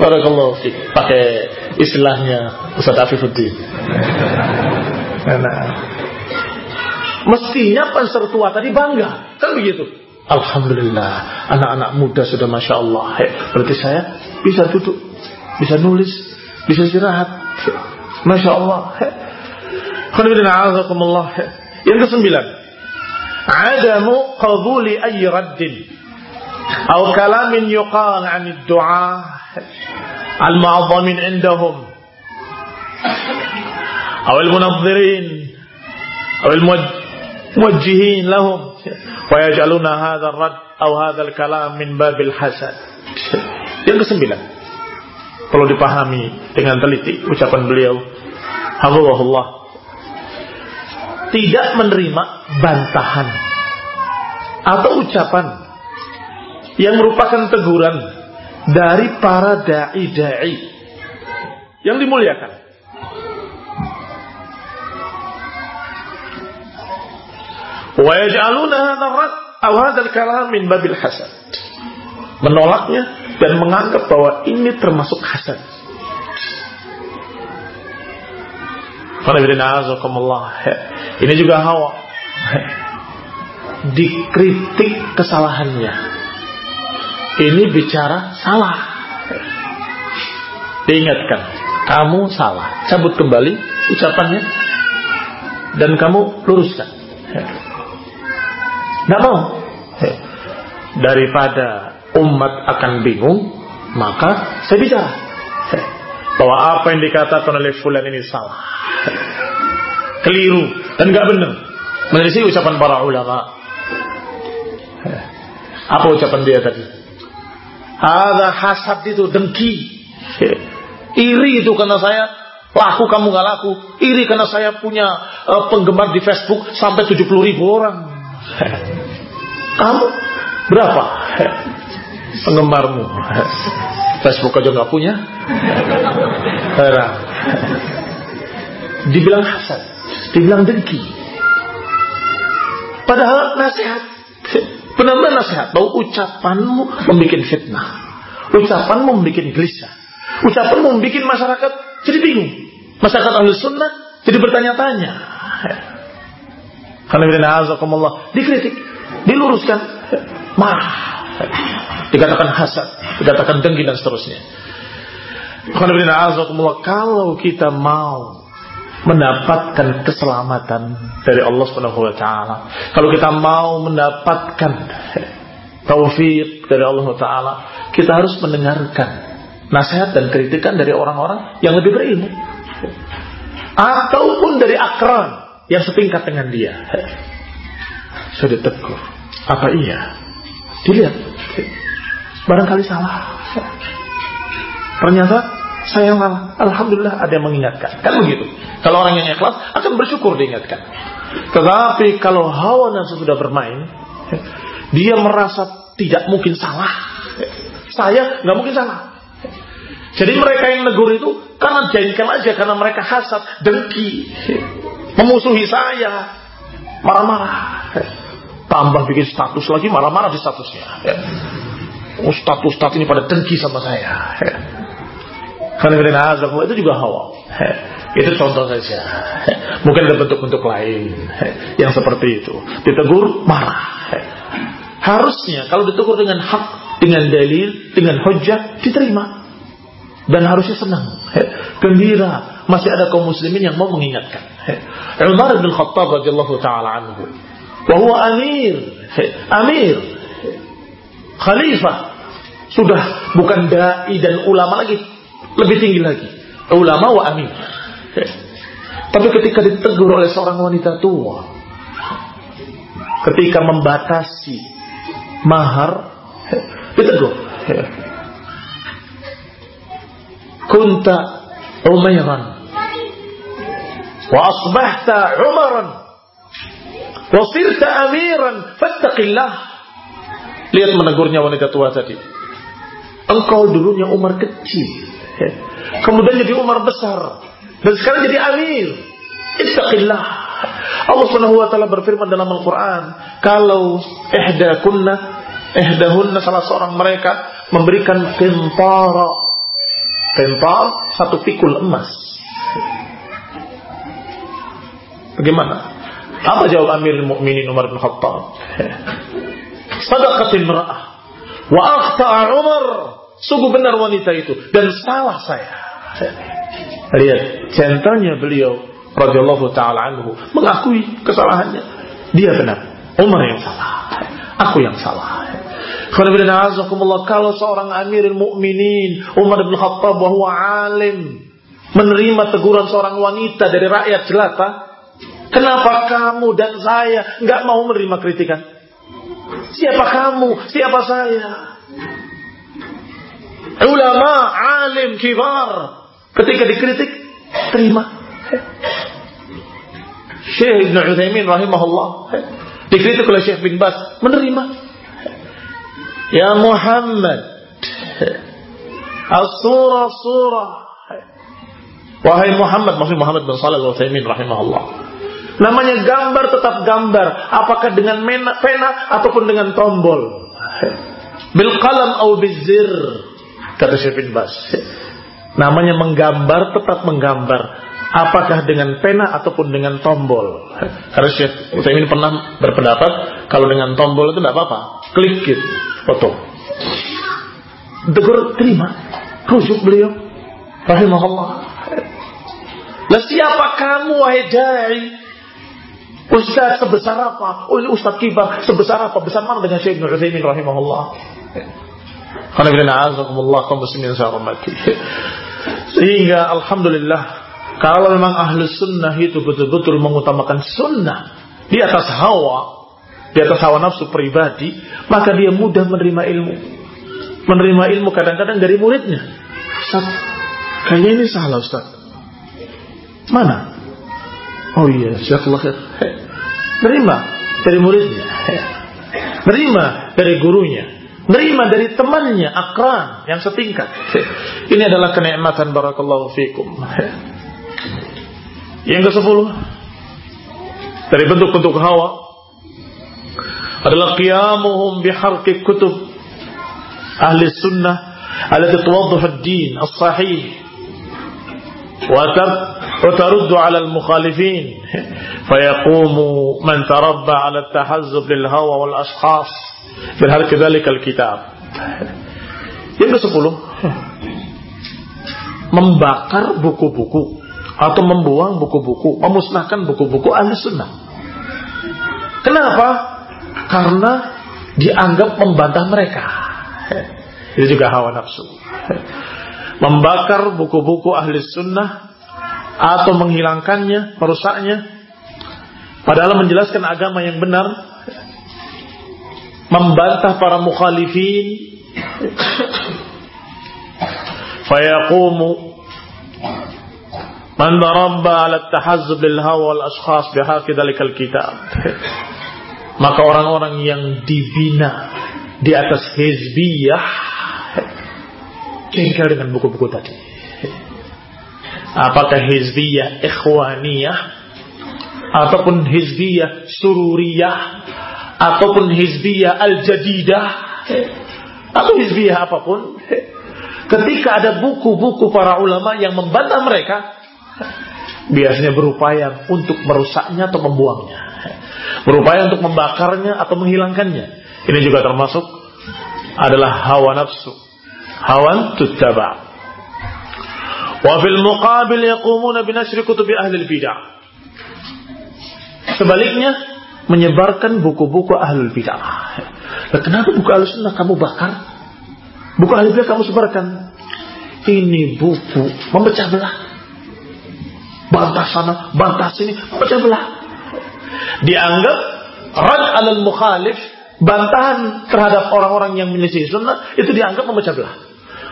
Barakallahu fiik. Pakai istilahnya Ustaz Afifuddin. Nah, mestinya panser tua tadi bangga, kan begitu. Alhamdulillah, anak-anak muda sudah masya Allah. Hey, berarti saya bisa duduk, bisa nulis, bisa istirahat. Masya Allah. Yang kesembilan, adamu qabuli ayy raddin atau kalamin yuqal 'an ad-du'a al-ma'zamin 'indahum أو المنظرين أو الموجهين mujihin lahum. Wa yaj'aluna hadha ar-rad aw hadha al-kalam min babil hasad. Yang kesembilan. Perlu dipahami dengan teliti ucapan beliau. Allah tidak menerima bantahan atau ucapan yang merupakan teguran dari para dai-dai. Yang dimuliakan. Wa yaj'aluna min babil hasad. Menolaknya dan menganggap bahwa ini termasuk hasad. Ini juga hawa. Dikritik kesalahannya. Ini bicara salah. Diingatkan, kamu salah. Cabut kembali ucapannya dan kamu luruskan. Tidak mau. Daripada umat akan bingung, maka saya bicara. Bahwa apa yang dikatakan oleh fulan ini salah. Keliru dan nggak benar. Menyelisih ucapan para ulama. Apa ucapan dia tadi? Ada hasad itu dengki. Iri itu karena saya laku kamu nggak laku. Iri karena saya punya penggemar di Facebook sampai 70 ribu orang. Kamu berapa penggemarmu? Facebook aja nggak punya. Heran. Dibilang hasad, dibilang dengki. Padahal nasihat, benar-benar nasihat bahwa ucapanmu membuat fitnah. Ucapanmu membuat gelisah. Ucapanmu membuat masyarakat jadi bingung. Masyarakat ahli sunnah jadi bertanya-tanya. Dikritik, diluruskan, marah, dikatakan hasad, dikatakan dengki dan seterusnya. Kalau kita mau mendapatkan keselamatan dari Allah Subhanahu wa taala, kalau kita mau mendapatkan taufik dari Allah taala, kita harus mendengarkan nasihat dan kritikan dari orang-orang yang lebih berilmu. Ataupun dari akran yang setingkat dengan dia. Sudah ditegur. Apa iya? Dilihat. Barangkali salah. Ternyata saya salah. Alhamdulillah ada yang mengingatkan. Kan begitu. Kalau orang yang ikhlas akan bersyukur diingatkan. Tetapi kalau hawa nafsu sudah bermain, dia merasa tidak mungkin salah. Saya nggak mungkin salah. Jadi mereka yang negur itu karena jengkel aja, karena mereka hasad, dengki, memusuhi saya, marah-marah. Tambah bikin status lagi, marah-marah di statusnya. Oh, status-status ini pada dengki sama saya. Karena itu juga hawa. Itu contoh saja. Mungkin ada bentuk-bentuk lain yang seperti itu. Ditegur, marah. Harusnya kalau ditegur dengan hak, dengan dalil, dengan hujah, diterima dan harusnya senang, gembira. Masih ada kaum muslimin yang mau mengingatkan. Umar bin Khattab radhiyallahu taala anhu, bahwa amir, amir, khalifah, sudah bukan dai dan ulama lagi, lebih tinggi lagi, ulama wa amir. Tapi ketika ditegur oleh seorang wanita tua, ketika membatasi mahar, ditegur. Kunta umairan umaran wa sirta amiran fattaqillah lihat menegurnya wanita tua tadi. Engkau dulunya Umar kecil. Kemudian jadi Umar besar. Dan sekarang jadi amir. Ittaqillah. Allah Subhanahu wa taala berfirman dalam Al-Qur'an kalau ihda kunna ihdahunna salah seorang mereka memberikan kentara Kental satu pikul emas. Bagaimana? Apa jawab Amir Mukminin Umar bin Khattab? Sadaqatil mar'ah wa akhta'a Umar. Sungguh benar wanita itu dan salah saya. Lihat, centanya beliau radhiyallahu taala anhu mengakui kesalahannya. Dia benar. Umar yang salah. Aku yang salah. Kalau seorang amirul mukminin Umar bin Khattab bahwa alim menerima teguran seorang wanita dari rakyat jelata, kenapa kamu dan saya nggak mau menerima kritikan? Siapa kamu? Siapa saya? Ulama, alim, kibar. Ketika dikritik, terima. Syekh Ibn Uthaymin rahimahullah. Dikritik oleh Syekh bin Bas, menerima. Ya Muhammad As-surah surah Wahai Muhammad Maksud Muhammad bin Salih al-Uthaymin rahimahullah Namanya gambar tetap gambar Apakah dengan mena, pena Ataupun dengan tombol Bil qalam au bizir Kata Syekh bin Bas Namanya menggambar tetap menggambar Apakah dengan pena ataupun dengan tombol Karena Syekh Uthaymin pernah berpendapat Kalau dengan tombol itu tidak apa-apa Klik gitu foto. Tegur terima. Rujuk beliau. Rahimahullah. Lah siapa kamu wahai? Ustaz sebesar apa? Oh Ustaz kibar sebesar apa? Besar mana dengan Syekh Ibn Uthaymin rahimahullah? Sehingga Alhamdulillah kalau memang ahli sunnah itu betul-betul mengutamakan sunnah di atas hawa di atas hawa nafsu pribadi, maka dia mudah menerima ilmu. Menerima ilmu kadang-kadang dari muridnya. Ustaz, kayaknya ini salah Ustaz. Mana? Oh iya, Syakullah khair Nerima dari muridnya. Nerima dari gurunya. Nerima dari temannya, akran yang setingkat. Ini adalah kenikmatan barakallahu fikum. Yang ke sepuluh dari bentuk-bentuk hawa adalah qiyamuhum biharqi kutub ahli sunnah التي توضح الدين الصحيح وترد على المخالفين فيقوم من تربى على التحزب للهوى والأشخاص بالحرك ذلك الكتاب yang ke sepuluh membakar buku-buku atau membuang buku-buku memusnahkan buku-buku ahli sunnah kenapa? karena dianggap membantah mereka. Itu juga hawa nafsu. Membakar buku-buku ahli sunnah atau menghilangkannya, merusaknya. Padahal menjelaskan agama yang benar, membantah para mukhalifin, fayaqumu man darabba ala tahazzub lil hawa wal ashkhas bihaqi dalikal kitab maka orang-orang yang dibina di atas hizbiyah jengkel dengan buku-buku tadi. Apakah hizbiyah ikhwaniyah ataupun hizbiyah sururiyah ataupun hizbiyah al-jadidah atau hizbiyah apa pun ketika ada buku-buku para ulama yang membantah mereka biasanya berupaya untuk merusaknya atau membuangnya berupaya untuk membakarnya atau menghilangkannya. Ini juga termasuk adalah hawa nafsu. Hawan tuttaba. Wa fil muqabil yaqumuna binashri kutubi ahli bidah. Sebaliknya menyebarkan buku-buku ahli bidah. Nah, kenapa buku ahli sunnah kamu bakar? Buku ahli bidah kamu sebarkan. Ini buku memecah belah. Bantah sana, bantah sini, memecah belah dianggap rad alal mukhalif bantahan terhadap orang-orang yang menyelisih sunnah itu dianggap memecah belah.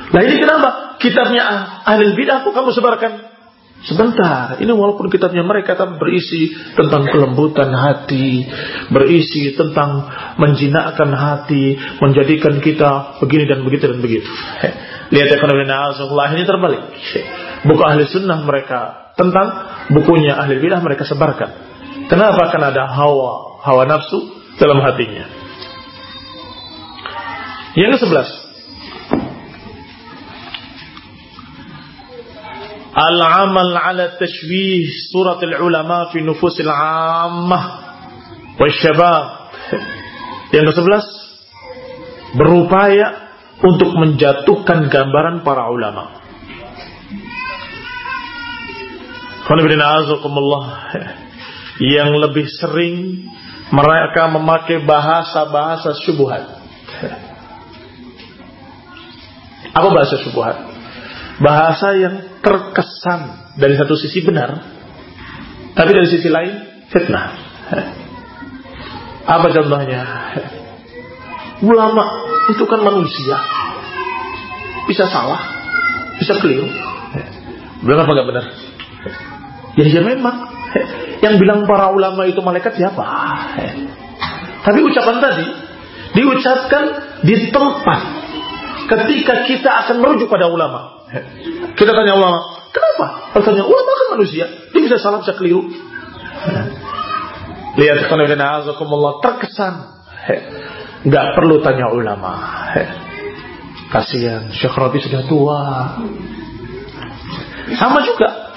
Nah ini kenapa? Kitabnya ahli bidah kok kamu sebarkan? Sebentar, ini walaupun kitabnya mereka kan berisi tentang kelembutan hati, berisi tentang menjinakkan hati, menjadikan kita begini dan begitu dan begitu. Lihat ekonomi Allah ini terbalik. Buku ahli sunnah mereka tentang bukunya ahli bidah mereka sebarkan. Kenapa? Karena ada hawa, hawa nafsu dalam hatinya. Yang ke sebelas. Al-amal ala tashwih surat al-ulama fi nufus al-ammah wa syabab. Yang ke sebelas. Berupaya untuk menjatuhkan gambaran para ulama. Yang lebih sering mereka memakai bahasa-bahasa syubhat. Apa bahasa syubhat? Bahasa yang terkesan dari satu sisi benar, tapi dari sisi lain fitnah. Apa contohnya? Ulama itu kan manusia, bisa salah, bisa keliru. Benar apa nggak benar? Ya, ya memang yang bilang para ulama itu malaikat siapa? Tapi ucapan tadi diucapkan di tempat ketika kita akan merujuk pada ulama. Kita tanya ulama, kenapa? Katanya ulama kan manusia, dia bisa salah bisa keliru. Lihat Allah terkesan. Nggak perlu tanya ulama. Kasihan, Syekh Rabi sudah tua. Sama juga.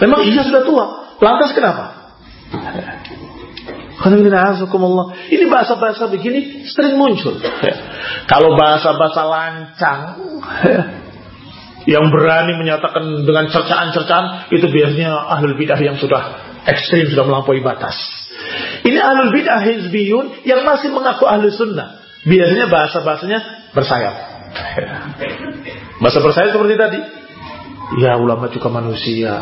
Memang iya sudah tua. Lantas kenapa? Ini bahasa-bahasa begini sering muncul. Kalau bahasa-bahasa lancang yang berani menyatakan dengan cercaan-cercaan itu biasanya ahlul bidah yang sudah ekstrim sudah melampaui batas. Ini ahlul bidah hizbiyun yang masih mengaku ahli sunnah. Biasanya bahasa-bahasanya bersayap. Bahasa bersayap seperti tadi. Ya ulama juga manusia.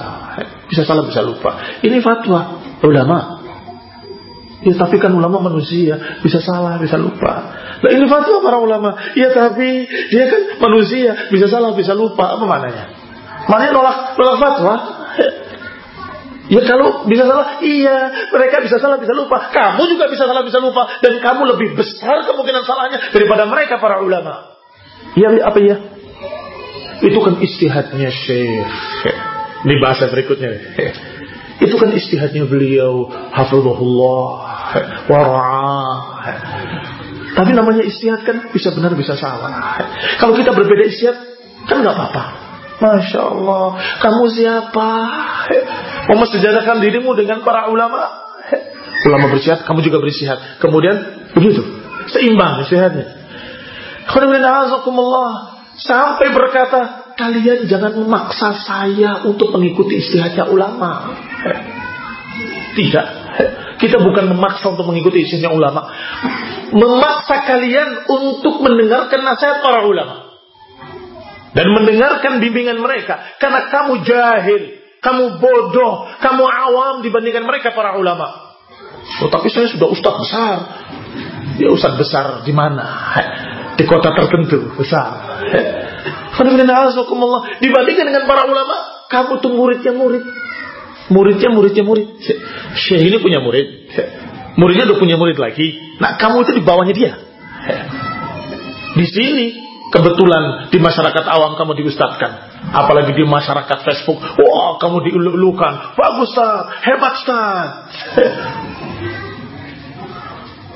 Bisa salah bisa lupa. Ini fatwa ulama. Ya tapi kan ulama manusia, bisa salah, bisa lupa. Nah ini fatwa para ulama. Ya tapi dia kan manusia, bisa salah, bisa lupa. Apa maknanya? Maknanya nolak nolak fatwa. Ya kalau bisa salah, iya mereka bisa salah, bisa lupa. Kamu juga bisa salah, bisa lupa. Dan kamu lebih besar kemungkinan salahnya daripada mereka para ulama. Iya apa ya? Itu kan istihadnya Syekh. Ini bahasa berikutnya. Itu kan istihadnya beliau. Hafizahullah. Wara'ah. Tapi namanya istihad kan bisa benar bisa salah. Kalau kita berbeda istihad kan nggak apa-apa. Masya Allah, kamu siapa? Memasjadakan dirimu dengan para ulama. Ulama bersihat, kamu juga bersihat. Kemudian begitu, seimbang istihadnya. Sampai berkata, kalian jangan memaksa saya untuk mengikuti istihadnya ulama. Tidak. Kita bukan memaksa untuk mengikuti istihadnya ulama. Memaksa kalian untuk mendengarkan nasihat para ulama dan mendengarkan bimbingan mereka karena kamu jahil, kamu bodoh, kamu awam dibandingkan mereka para ulama. Oh, tapi saya sudah ustadz besar. Ya ustadz besar di mana? Di kota tertentu besar. Dibandingkan dengan para ulama, kamu tuh muridnya murid. Muridnya muridnya murid. Syekh ini punya murid. Muridnya udah punya murid lagi. Nah, kamu itu di bawahnya dia. Di sini Kebetulan di masyarakat awam kamu diustadkan. Apalagi di masyarakat Facebook. Wah kamu diulukan. Bagus Ustaz. Hebat Ustaz.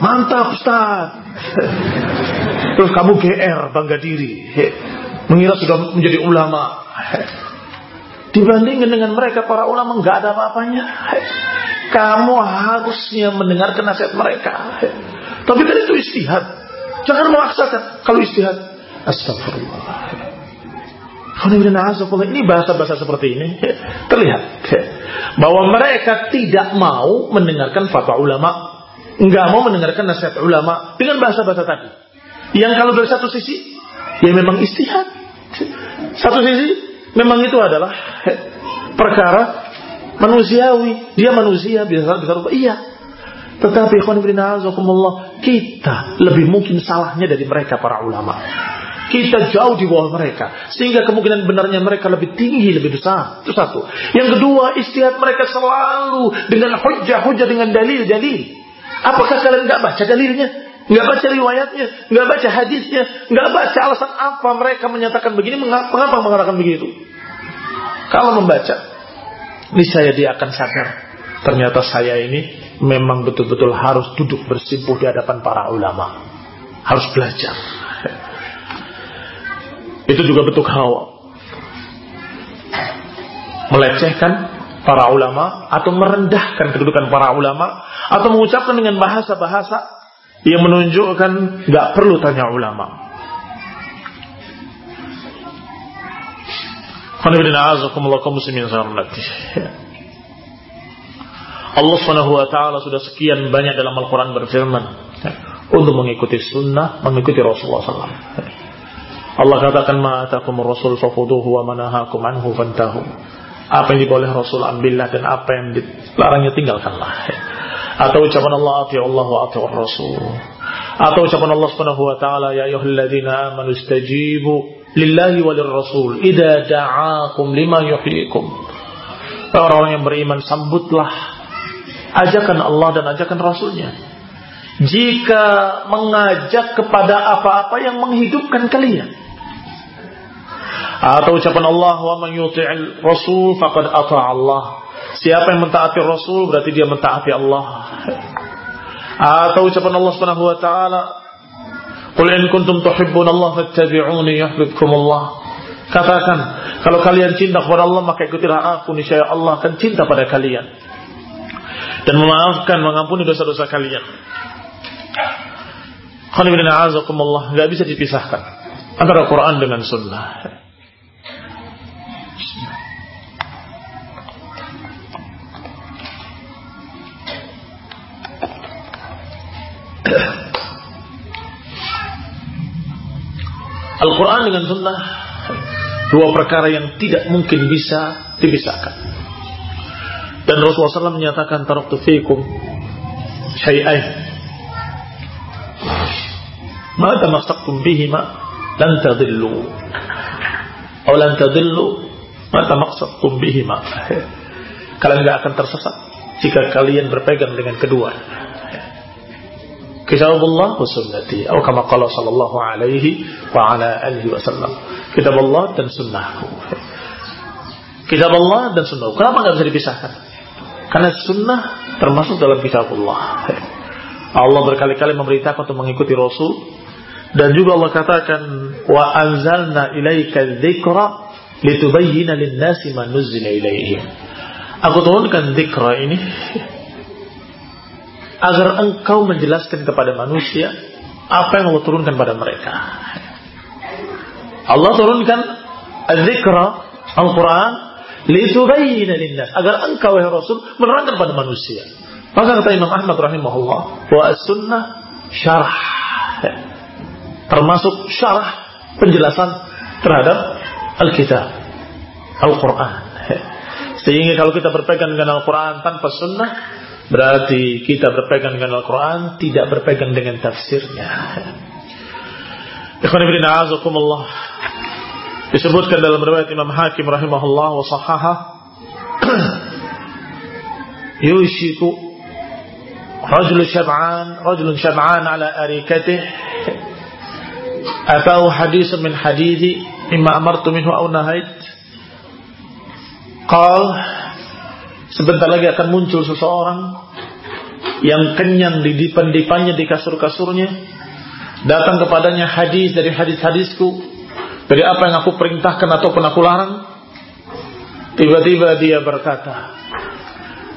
Mantap Ustaz. Terus kamu GR. Bangga diri. Mengira sudah menjadi ulama. Dibandingkan dengan mereka para ulama nggak ada apa-apanya. Kamu harusnya mendengarkan nasihat mereka. Tapi kan itu istihad. Jangan memaksakan. Kalau istihad Astagfirullah. Ini bahasa-bahasa seperti ini terlihat bahwa mereka tidak mau mendengarkan fatwa ulama, nggak mau mendengarkan nasihat ulama dengan bahasa-bahasa tadi. Yang kalau dari satu sisi, ya memang istihad. Satu sisi, memang itu adalah perkara manusiawi. Dia manusia, bisa bisa lupa. Iya. Tetapi kita lebih mungkin salahnya dari mereka para ulama. Kita jauh di bawah mereka. Sehingga kemungkinan benarnya mereka lebih tinggi, lebih besar. Itu satu. Yang kedua, istihad mereka selalu dengan hujah-hujah, dengan dalil-dalil. Apakah kalian nggak baca dalilnya? Nggak baca riwayatnya? Nggak baca hadisnya? Nggak baca alasan apa mereka menyatakan begini? Mengapa mengatakan begitu? Kalau membaca, saya dia akan sadar. Ternyata saya ini memang betul-betul harus duduk bersimpuh di hadapan para ulama. Harus belajar. Itu juga bentuk hawa. Melecehkan para ulama atau merendahkan kedudukan para ulama atau mengucapkan dengan bahasa-bahasa yang menunjukkan nggak perlu tanya ulama. Allah Subhanahu wa taala sudah sekian banyak dalam Al-Qur'an berfirman untuk mengikuti sunnah, mengikuti Rasulullah SAW. Allah katakan ma atakumur rasul fafuduhu wa manahakum anhu fantahu. Apa yang diboleh Rasul ambillah dan apa yang dilarangnya tinggalkanlah. Atau ucapan Allah ati Allah wa ati Rasul. Atau ucapan Allah Subhanahu wa taala ya ayyuhalladzina amanu istajibu lillahi walir rasul idza da'akum lima yuhyikum. Orang-orang yang beriman sambutlah ajakan Allah dan ajakan Rasulnya. Jika mengajak kepada apa-apa yang menghidupkan kalian. Atau ucapan Allah wa man yuti'il rasul faqad ata Allah. Siapa yang mentaati Rasul berarti dia mentaati Allah. Atau ucapan Allah Subhanahu wa taala Qul in kuntum tuhibbun Allah fattabi'uni yuhibbukum Allah. Katakan, kalau kalian cinta kepada Allah maka ikutilah aku niscaya Allah akan cinta pada kalian. Dan memaafkan, mengampuni dosa-dosa kalian. Qanibina azakumullah, enggak bisa dipisahkan antara Quran dengan sunnah. Al-Quran dengan sunnah dua perkara yang tidak mungkin bisa dipisahkan. Dan Rasulullah SAW menyatakan taraktu fikum syai'ain ma tamassaktum bihima lan tadillu. Atau lan tadillu ma tamassaktum bihima kalian tidak akan tersesat jika kalian berpegang dengan kedua Kitabullah wa sunnati atau kama qala sallallahu alaihi wa ala alihi wasallam. Kitab Allah dan sunnahku. Kitab Allah dan sunnah. Kenapa nggak bisa dipisahkan? Karena sunnah termasuk dalam kitab Allah. Allah berkali-kali memberitakan untuk mengikuti Rasul dan juga Allah katakan wa anzalna ilaika dzikra litubayyana lin-nasi ma nuzila ilaihim. Aku turunkan dzikra ini agar engkau menjelaskan kepada manusia apa yang Allah turunkan pada mereka. Allah turunkan al-zikra Al-Quran litubayyina linnas agar engkau wahai Rasul menerangkan pada manusia. Maka kata Imam Ahmad rahimahullah wa as-sunnah syarah termasuk syarah penjelasan terhadap Alkitab Al-Quran. Sehingga kalau kita berpegang dengan Al-Quran tanpa sunnah berarti kita berpegang dengan Al-Quran tidak berpegang dengan tafsirnya. Ikhwan ibn a'azakumullah disebutkan dalam riwayat Imam Hakim rahimahullah wa sahaha yushiku rajul syab'an rajul syab'an ala arikatih. Atau hadis min hadithi imma amartu minhu aw nahait. Qal sebentar lagi akan muncul seseorang yang kenyang di dipan-dipannya di kasur-kasurnya datang kepadanya hadis dari hadis-hadisku dari apa yang aku perintahkan ataupun aku larang. Tiba-tiba dia berkata,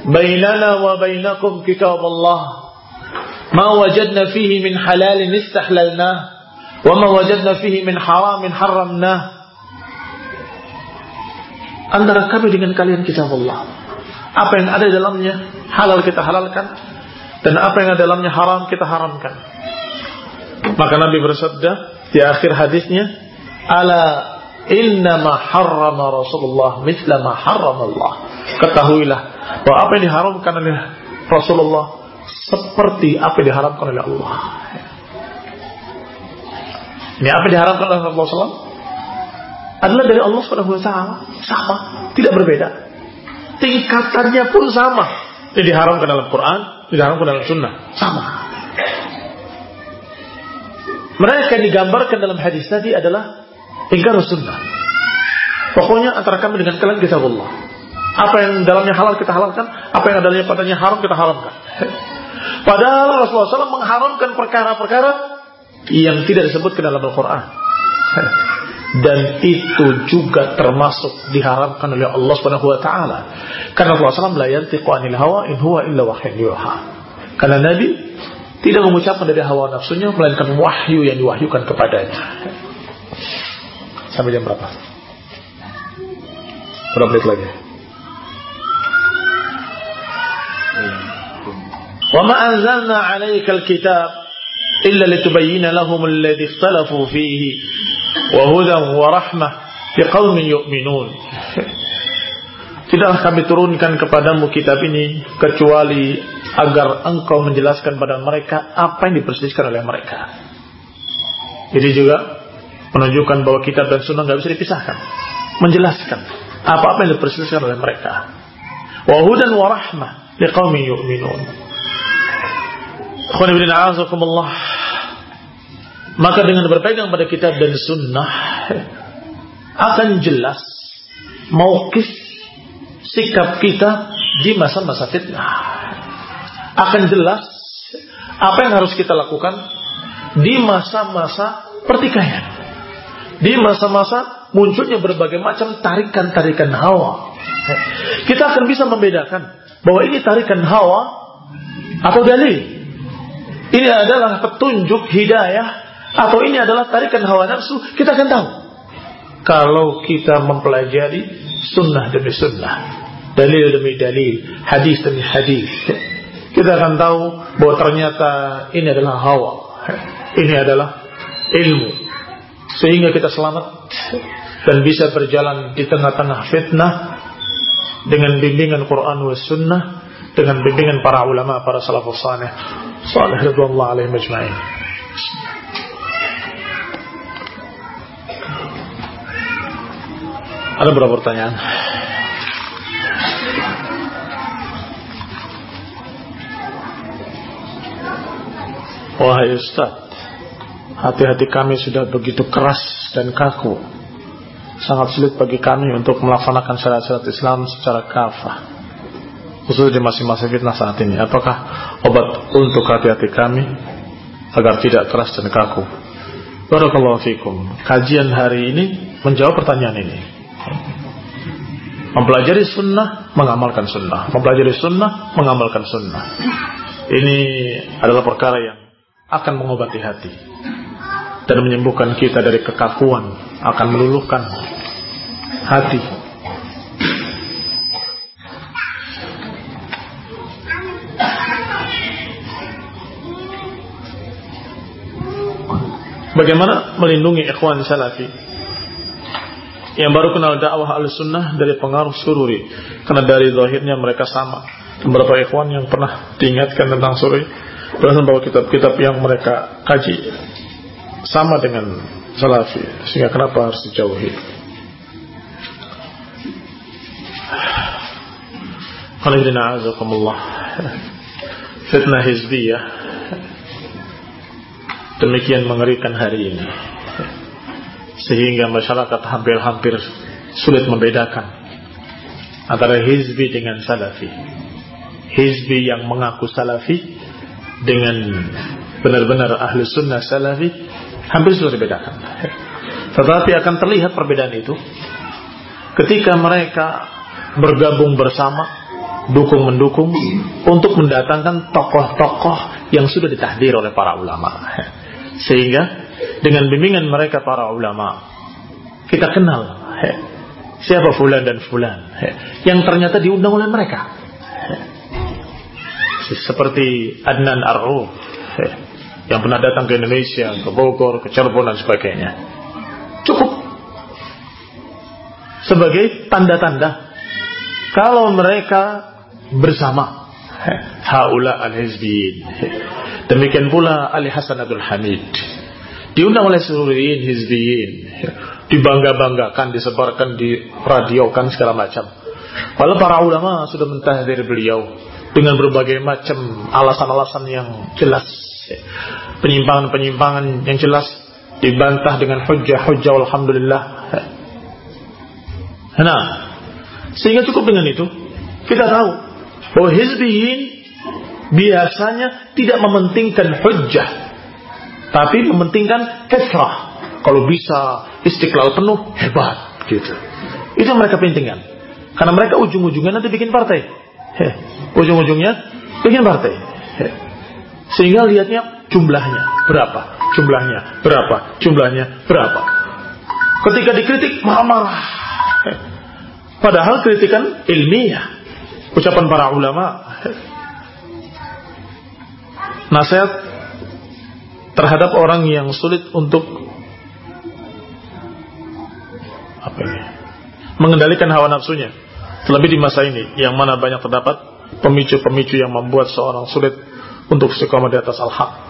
Bainana wa bainakum kitab Allah. Ma wajadna fihi min halalin istahlalna. Wa ma wajadna fihi min haramin haramna. Antara kami dengan kalian kitab Allah. Apa yang ada di dalamnya halal kita halalkan. Dan apa yang ada di dalamnya haram kita haramkan. Maka Nabi bersabda di akhir hadisnya, Ala innama harrama Rasulullah misla ma Allah. Ketahuilah bahwa apa yang diharamkan oleh Rasulullah seperti apa yang diharamkan oleh Allah. Ini apa yang diharamkan oleh Rasulullah? Adalah dari Allah Subhanahu wa sama, tidak berbeda. Tingkatannya pun sama. Ini diharamkan dalam Quran, diharamkan dalam sunnah, sama. Mereka yang digambarkan dalam hadis tadi adalah Ingkar sunnah. Pokoknya antara kami dengan kalian kitab Allah. Apa yang dalamnya halal kita halalkan, apa yang dalamnya padanya haram kita haramkan. Padahal Rasulullah SAW mengharamkan perkara-perkara yang tidak disebutkan dalam Al-Quran. Dan itu juga termasuk diharamkan oleh Allah Subhanahu wa taala. Karena Rasulullah SAW la yantiqu anil hawa in huwa illa yuha. Karena Nabi tidak mengucapkan dari hawa nafsunya melainkan wahyu yang diwahyukan kepadanya. Sampai jam berapa? Berapa menit lagi? Wa ma anzalna 'alaika al-kitab illa litubayyana lahum alladhi ikhtalafu fihi wa rahmah liqaumin yu'minun. Tidaklah kami turunkan kepadamu kitab ini kecuali agar engkau menjelaskan pada mereka apa yang diperselisihkan oleh mereka. Jadi juga menunjukkan bahwa kitab dan sunnah nggak bisa dipisahkan. Menjelaskan apa-apa yang diperselisihkan oleh mereka. Wahudan wa rahmah liqaumin yu'minun. Maka dengan berpegang pada kitab dan sunnah akan jelas mauqif sikap kita di masa-masa fitnah. Akan jelas apa yang harus kita lakukan di masa-masa pertikaian di masa-masa munculnya berbagai macam tarikan-tarikan hawa. Kita akan bisa membedakan bahwa ini tarikan hawa atau dalil. Ini adalah petunjuk hidayah atau ini adalah tarikan hawa nafsu, kita akan tahu. Kalau kita mempelajari sunnah demi sunnah, dalil demi dalil, hadis demi hadis, kita akan tahu bahwa ternyata ini adalah hawa, ini adalah ilmu, sehingga kita selamat dan bisa berjalan di tengah-tengah fitnah dengan bimbingan Quran dan Sunnah dengan bimbingan para ulama, para salafus saleh. Salih ridwanullah alaihim majma'in. Ada berapa pertanyaan? Wahai Ustaz, hati-hati kami sudah begitu keras dan kaku. Sangat sulit bagi kami untuk melaksanakan syariat-syariat Islam secara kafah. Khususnya di masing-masing fitnah saat ini. Apakah obat untuk hati-hati kami agar tidak keras dan kaku? Barakallahu fikum. Kajian hari ini menjawab pertanyaan ini. Mempelajari sunnah, mengamalkan sunnah. Mempelajari sunnah, mengamalkan sunnah. Ini adalah perkara yang akan mengobati hati dan menyembuhkan kita dari kekakuan, akan meluluhkan hati. Bagaimana melindungi ikhwan salafi yang baru kenal dakwah al-sunnah dari pengaruh sururi. Karena dari zahirnya mereka sama. Beberapa ikhwan yang pernah diingatkan tentang sururi. Berasal bahwa kitab-kitab yang mereka kaji sama dengan salafi, sehingga kenapa harus dijauhi? Fitnah hizbiyah. Demikian mengerikan hari ini Sehingga masyarakat hampir-hampir sulit membedakan Antara hizbi dengan salafi Hizbi yang mengaku salafi dengan benar-benar ahli sunnah salafi hampir sudah dibedakan. Tetapi akan terlihat perbedaan itu ketika mereka bergabung bersama dukung mendukung untuk mendatangkan tokoh-tokoh yang sudah ditahdir oleh para ulama. Sehingga dengan bimbingan mereka para ulama kita kenal siapa fulan dan fulan yang ternyata diundang oleh mereka seperti Adnan Ar'uf eh, yang pernah datang ke Indonesia, ke Bogor, ke Cirebon dan sebagainya. Cukup sebagai tanda-tanda kalau mereka bersama haula al-hizbiyin. Eh, demikian pula Ali Hasan Abdul Hamid. Diundang oleh seluruh hizbiyin. Dibangga-banggakan, disebarkan, diradiokan segala macam. Walau para ulama sudah mentahdir beliau dengan berbagai macam alasan-alasan yang jelas penyimpangan-penyimpangan yang jelas dibantah dengan hujah-hujah alhamdulillah nah sehingga cukup dengan itu kita tahu bahwa hizbiyin biasanya tidak mementingkan hujah tapi mementingkan kesrah kalau bisa istiqlal penuh hebat gitu itu yang mereka pentingkan karena mereka ujung-ujungnya nanti bikin partai Ujung-ujungnya bikin partai. Sehingga lihatnya jumlahnya berapa, jumlahnya berapa, jumlahnya berapa. Ketika dikritik marah-marah. Padahal kritikan ilmiah. Ucapan para ulama. Nasihat terhadap orang yang sulit untuk apa ini? Mengendalikan hawa nafsunya Terlebih di masa ini, yang mana banyak terdapat pemicu-pemicu yang membuat seorang sulit untuk istiqomah di atas al-haq.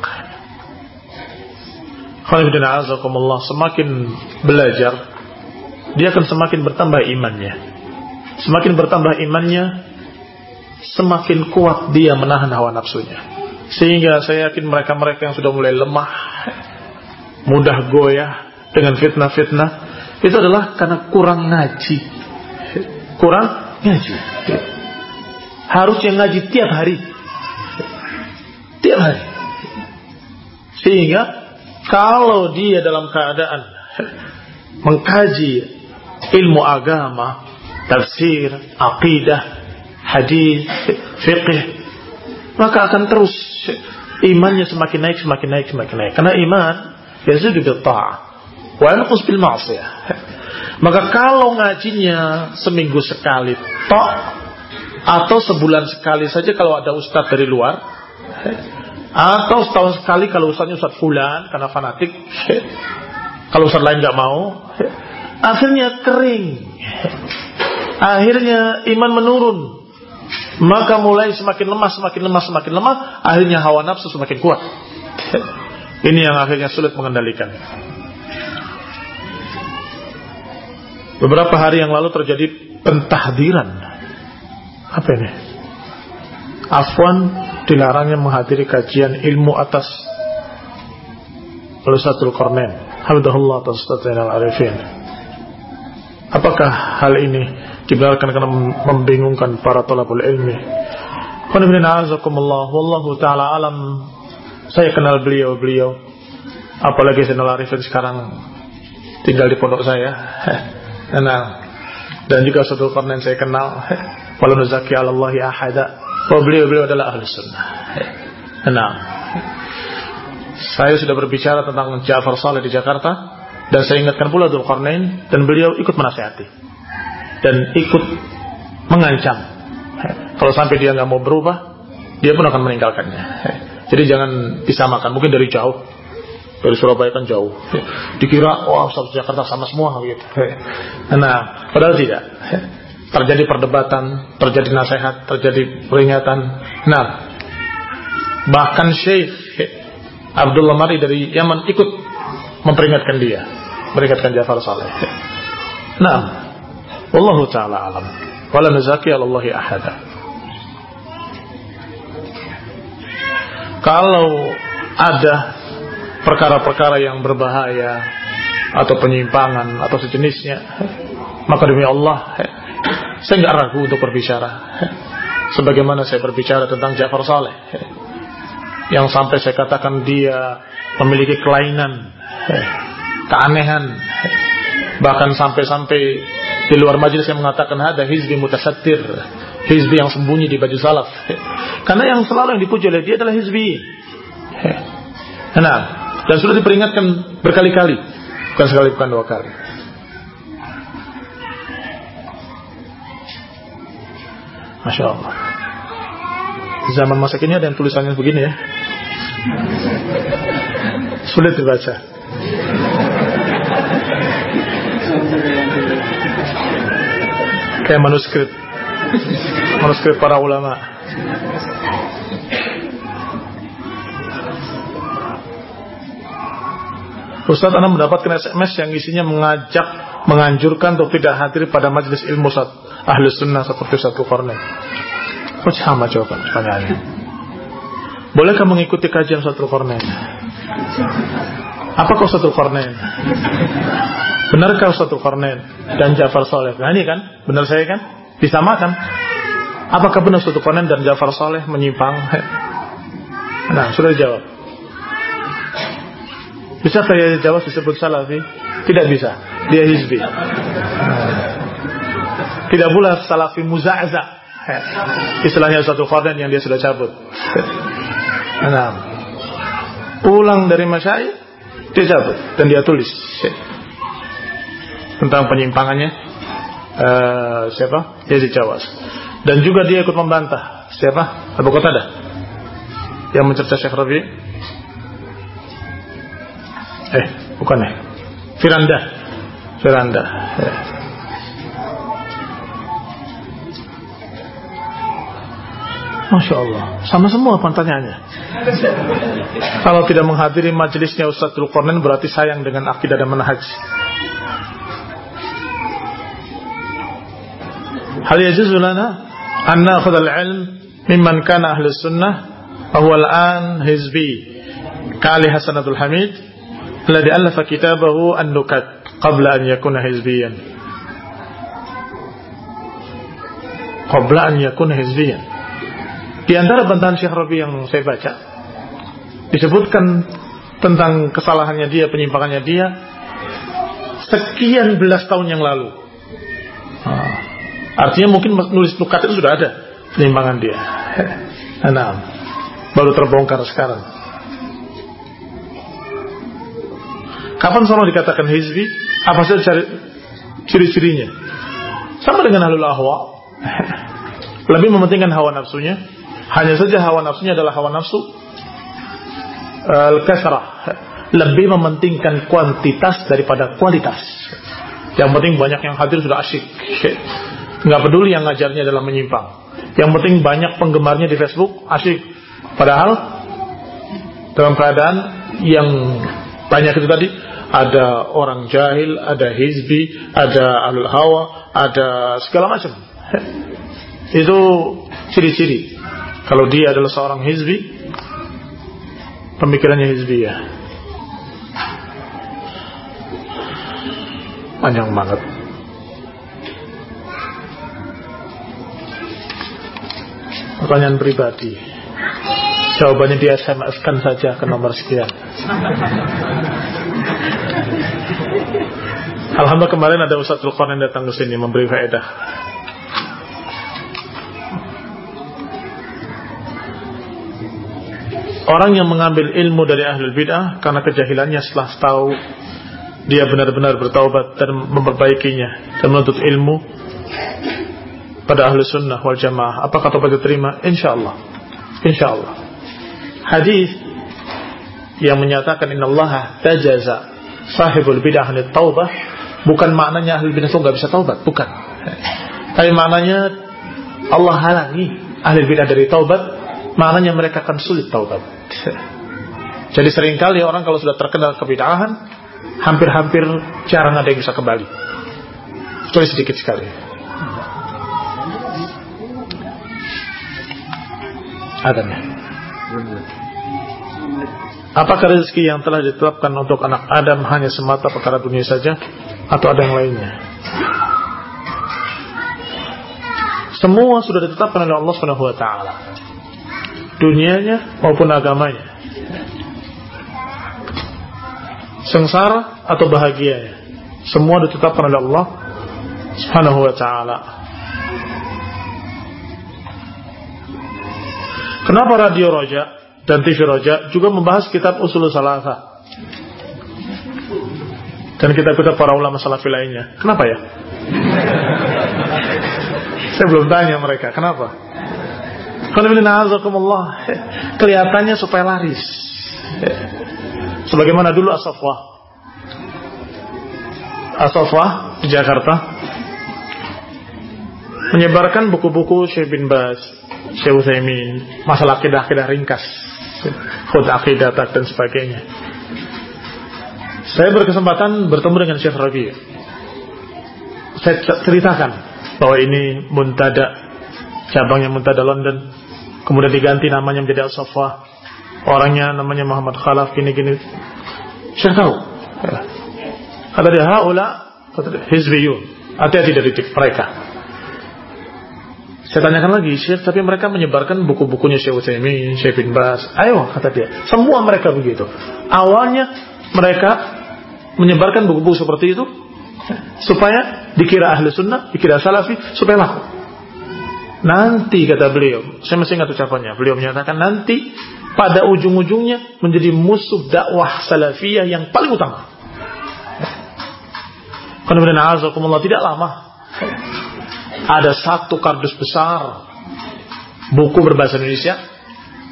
Semakin belajar, dia akan semakin bertambah imannya. Semakin bertambah imannya, semakin kuat dia menahan hawa nafsunya. Sehingga saya yakin mereka-mereka yang sudah mulai lemah, mudah goyah dengan fitnah-fitnah, itu adalah karena kurang ngaji. Kurang ngaji. Harusnya ngaji tiap hari. Tiap hari. Sehingga kalau dia dalam keadaan mengkaji ilmu agama, tafsir, aqidah, hadis, fiqh, maka akan terus imannya semakin naik, semakin naik, semakin naik. Karena iman yazidu bil wa yanqus bil ma'siyah. Maka kalau ngajinya seminggu sekali tok atau sebulan sekali saja kalau ada ustadz dari luar atau setahun sekali kalau ustadznya ustadz fulan karena fanatik kalau ustadz lain nggak mau akhirnya kering akhirnya iman menurun Maka mulai semakin lemah, semakin lemah, semakin lemah, akhirnya hawa nafsu semakin kuat. Ini yang akhirnya sulit mengendalikan. Beberapa hari yang lalu terjadi pentahdiran. Apa ini? Afwan dilarangnya menghadiri kajian ilmu atas Ulusatul Qarnain. Hamdulillah atas al-arifin. Apakah hal ini dibenarkan karena membingungkan para talabul ilmi? Wallahu ta'ala alam. Saya kenal beliau-beliau. Apalagi Zainal Arifin sekarang. Tinggal di pondok saya. Kenal. Dan juga Sudul Qarnain saya kenal. Walau nuzaki alallahi ahada. Bahwa beliau-beliau adalah ahli sunnah. Kenal. Saya sudah berbicara tentang Ja'far Saleh di Jakarta dan saya ingatkan pula Dhul Qarnain dan beliau ikut menasihati dan ikut mengancam. Kalau sampai dia nggak mau berubah, dia pun akan meninggalkannya. Jadi jangan disamakan. Mungkin dari jauh, dari Surabaya kan jauh. Dikira wah wow, Jakarta sama semua gitu. Nah, padahal tidak. Terjadi perdebatan, terjadi nasihat, terjadi peringatan. Nah, bahkan Syekh Abdullah Mari dari Yaman ikut memperingatkan dia, memperingatkan Jafar Saleh. Nah, Allah taala alam. Wala nazaki Allahi ahada. Kalau ada perkara-perkara yang berbahaya atau penyimpangan atau sejenisnya, maka demi Allah, saya nggak ragu untuk berbicara. Sebagaimana saya berbicara tentang Jafar Saleh, yang sampai saya katakan dia memiliki kelainan keanehan. Bahkan sampai-sampai di luar majelis yang mengatakan ada hizbi mutasattir. Hizbi yang sembunyi di baju salaf. Karena yang selalu yang dipuji oleh dia adalah hizbi. Nah dan sudah diperingatkan berkali-kali. Bukan sekali bukan dua kali. Masya Allah. Zaman masa kini ada yang tulisannya begini ya. Sulit dibaca Kayak manuskrip. Manuskrip para ulama. Ustaz Anda mendapatkan SMS yang isinya mengajak Menganjurkan untuk tidak hadir pada majelis ilmu saat Ahli sunnah seperti satu kornet Oh sama jawaban pertanyaannya. Bolehkah mengikuti kajian satu kornet apa kau satu Qarnain? Benarkah satu Qarnain dan Jafar Soleh? Nah ini kan, benar saya kan? Disamakan. Apakah benar satu Qarnain dan Jafar Soleh menyimpang? Nah, sudah dijawab. Bisa saya jawab disebut salafi? Tidak bisa. Dia hizbi. Tidak pula salafi muza'za. Istilahnya satu Qarnain yang dia sudah cabut. Nah, pulang dari masyayikh dia cabut dan dia tulis. Tentang penyimpangannya. Uh, siapa? Yazid Jawas dan juga dia ikut membantah. Siapa? Abu Qatadah. Yang mencerca Syekh Rabi. Eh bukan eh Firanda. Firanda. Eh. Masya Allah. Sama semua pertanyaannya. Kalau tidak menghadiri majelisnya Ustaz Zulkarnain Berarti sayang dengan akidah dan manhaj. Hal yajuzu lana An nakhudh al-ilm Mimman kana ahli sunnah Bahwa al-an hizbi. Kali Hasanatul Hamid Alladhi allafa kitabahu An-nukat Qabla an yakuna hizbiyan. Qabla an yakuna hizbiyan di antara bantahan Syekh Rabi yang saya baca disebutkan tentang kesalahannya dia, penyimpangannya dia sekian belas tahun yang lalu. Nah, artinya mungkin nulis nukat itu sudah ada penyimpangan dia. Nah, baru terbongkar sekarang. Kapan sama dikatakan hizbi? Apa saja ciri-cirinya? Sama dengan halul ahwa. Lebih mementingkan hawa nafsunya hanya saja hawa nafsunya adalah hawa nafsu al-kasrah. Lebih mementingkan kuantitas daripada kualitas. Yang penting banyak yang hadir sudah asyik. Nggak peduli yang ngajarnya adalah menyimpang. Yang penting banyak penggemarnya di Facebook, asyik. Padahal dalam keadaan yang banyak itu tadi ada orang jahil, ada hizbi, ada alul hawa, ada segala macam. Itu ciri-ciri. Kalau dia adalah seorang hizbi, pemikirannya hizbi ya. Panjang banget. Pertanyaan pribadi. Jawabannya di SMS kan saja ke nomor sekian. Alhamdulillah kemarin ada Ustaz yang datang ke sini memberi faedah. Orang yang mengambil ilmu dari ahlul bid'ah karena kejahilannya setelah tahu dia benar-benar bertaubat dan memperbaikinya dan menuntut ilmu pada ahli sunnah wal jamaah. Apakah taubat diterima insya Allah insya Allah hadis yang menyatakan innallaha tajaza sahibul bid'ah anit taubah bukan maknanya ahli bid'ah itu nggak bisa taubat bukan. Tapi maknanya Allah halangi ahli bid'ah dari taubat maknanya mereka akan sulit taubat jadi sering kali orang kalau sudah terkenal kebid'ahan hampir-hampir jarang ada yang bisa kembali. Kecuali sedikit sekali. Adanya. Apakah rezeki yang telah ditetapkan untuk anak Adam hanya semata perkara dunia saja atau ada yang lainnya? Semua sudah ditetapkan oleh Allah taala. Dunianya maupun agamanya sengsara atau bahagia semua ditetapkan oleh Allah Subhanahu wa taala. Kenapa Radio Roja dan TV Roja juga membahas kitab Usul Salasa dan kitab-kitab para ulama salafi lainnya? Kenapa ya? Saya belum tanya mereka, kenapa? Kelihatannya supaya laris. Sebagaimana dulu Asafwah. Asafwah di Jakarta menyebarkan buku-buku Syekh bin Baz, Syekh Utsaimin, masalah akidah-akidah ringkas, khud akidah dan sebagainya. Saya berkesempatan bertemu dengan Syekh Rabi. Saya ceritakan bahwa ini Muntada, cabangnya Muntada London, kemudian diganti namanya menjadi Asafwah orangnya namanya Muhammad Khalaf gini-gini. Saya tahu. Kata dia, haula hizbiyun. Hati-hati dari mereka. Saya tanyakan lagi, Syekh, tapi mereka menyebarkan buku-bukunya Syekh Utsaimin, Syekh bin Bas. Ayo, kata dia. Semua mereka begitu. Awalnya mereka menyebarkan buku-buku seperti itu supaya dikira ahli sunnah, dikira salafi, supaya laku. Nanti kata beliau, saya masih ingat ucapannya. Beliau menyatakan nanti pada ujung-ujungnya menjadi musuh dakwah salafiyah yang paling utama. Kemudian tidak lama ada satu kardus besar buku berbahasa Indonesia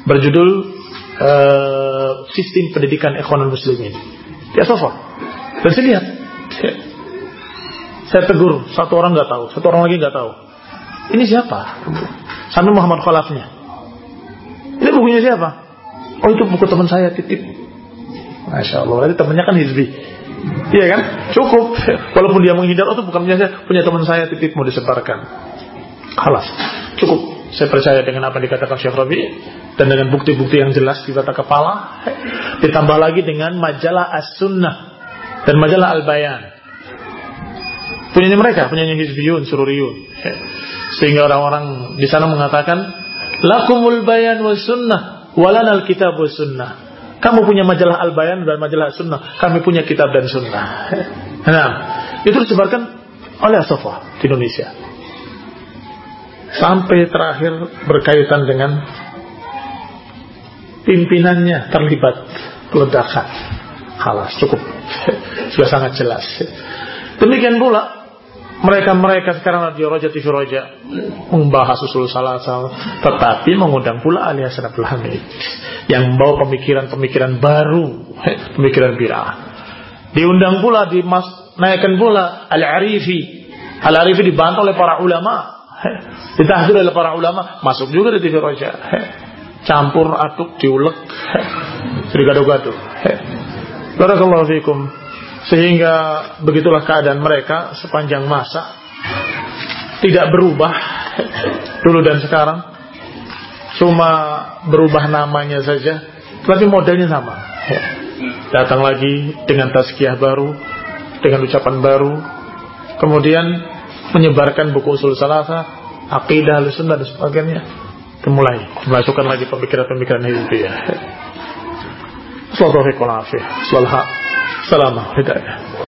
berjudul uh, Sistem Pendidikan Ekonomi Muslimin. Ya sofa. Dan saya lihat, saya tegur satu orang nggak tahu, satu orang lagi nggak tahu. Ini siapa? Sambil Muhammad Khalafnya. Ini bukunya siapa? Oh itu buku teman saya titip. Masya Allah, berarti temannya kan hizbi. Iya kan? Cukup. Walaupun dia menghindar, oh itu bukan punya saya, punya teman saya titip mau disebarkan. Halas. Cukup. Saya percaya dengan apa yang dikatakan Syekh Rabi dan dengan bukti-bukti yang jelas di mata kepala. Ditambah lagi dengan majalah As-Sunnah dan majalah Al-Bayan. Punyanya mereka, punyanya Hizbiyun, Sururiyun. Sehingga orang-orang di sana mengatakan, Lakumul bayan wa sunnah Walana alkitab wa sunnah. Kamu punya majalah Al-Bayan dan majalah Sunnah. Kami punya kitab dan sunnah. Nah, itu disebarkan oleh Asofa di Indonesia. Sampai terakhir berkaitan dengan pimpinannya terlibat ledakan. Halas, cukup. Sudah sangat jelas. Demikian pula mereka-mereka sekarang radio Roja TV Roja membahas usul salah tetapi mengundang pula Ali Hasan Abdul Hamid yang membawa pemikiran-pemikiran baru, pemikiran bid'ah. Diundang pula, dimas naikkan pula Al-Arifi. Al-Arifi dibantah oleh para ulama. Ditahdir oleh para ulama, masuk juga di TV Roja. Campur aduk diulek. Jadi gaduh-gaduh. Barakallahu fikum. Sehingga begitulah keadaan mereka sepanjang masa tidak berubah dulu dan sekarang. Cuma berubah namanya saja, tapi modelnya sama. Datang lagi dengan tazkiyah baru, dengan ucapan baru, kemudian menyebarkan buku usul salasa, akidah, sunnah dan sebagainya. Kemulai dimasukkan lagi pemikiran-pemikiran hizbiyah. Sallallahu alaihi wa sallam. Salam hidayah.